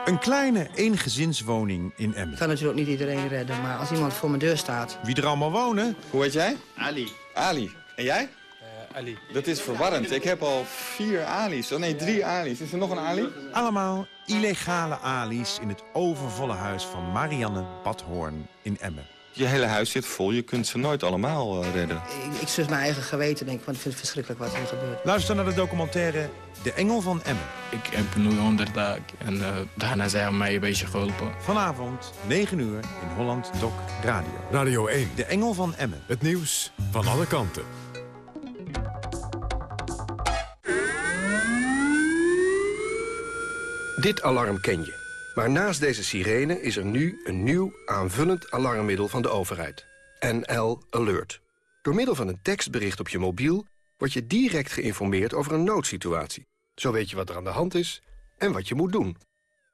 Een kleine eengezinswoning in Emmen. Ik kan natuurlijk niet iedereen redden, maar als iemand voor mijn deur staat... Wie er allemaal wonen? Hoe heet jij? Ali. Ali. En jij? Uh, Ali. Dat is verwarrend. Ik heb al vier Ali's. Oh nee, drie Ali's. Is er nog een Ali? Allemaal illegale Ali's in het overvolle huis van Marianne Badhoorn in Emmen. Je hele huis zit vol, je kunt ze nooit allemaal uh, redden. Ik, ik zus mijn eigen geweten, denk ik, want ik vind het verschrikkelijk wat er gebeurt. Luister naar de documentaire De Engel van Emmen. Ik heb nu 100 dagen en uh, daarna zijn mij een beetje geholpen. Vanavond, 9 uur, in Holland Doc Radio. Radio 1. De Engel van Emmen. Het nieuws van alle kanten. Dit alarm ken je. Maar naast deze sirene is er nu een nieuw aanvullend alarmmiddel van de overheid. NL Alert. Door middel van een tekstbericht op je mobiel... word je direct geïnformeerd over een noodsituatie. Zo weet je wat er aan de hand is en wat je moet doen.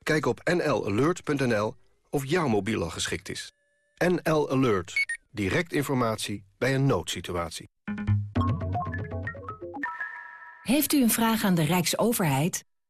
Kijk op nlalert.nl of jouw mobiel al geschikt is. NL Alert. Direct informatie bij een noodsituatie. Heeft u een vraag aan de Rijksoverheid?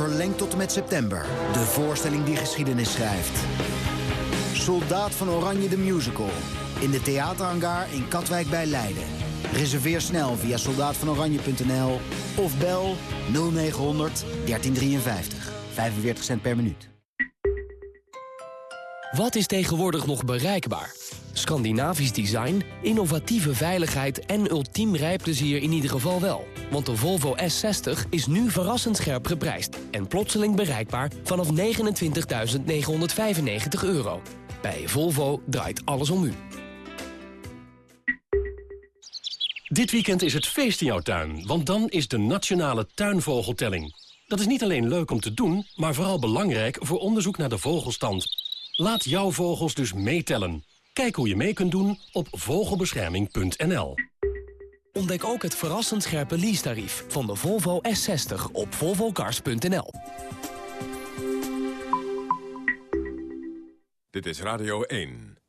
verlengd tot met september. De voorstelling die geschiedenis schrijft. Soldaat van Oranje de Musical. In de theaterhangar in Katwijk bij Leiden. Reserveer snel via soldaatvanoranje.nl of bel 0900 1353. 45 cent per minuut. Wat is tegenwoordig nog bereikbaar? Scandinavisch design, innovatieve veiligheid en ultiem rijplezier in ieder geval wel. Want de Volvo S60 is nu verrassend scherp geprijsd... en plotseling bereikbaar vanaf 29.995 euro. Bij Volvo draait alles om u. Dit weekend is het feest in jouw tuin, want dan is de Nationale Tuinvogeltelling. Dat is niet alleen leuk om te doen, maar vooral belangrijk voor onderzoek naar de vogelstand. Laat jouw vogels dus meetellen. Kijk hoe je mee kunt doen op vogelbescherming.nl. Ontdek ook het verrassend scherpe leasetarief van de Volvo S60 op volvocars.nl. Dit is Radio 1.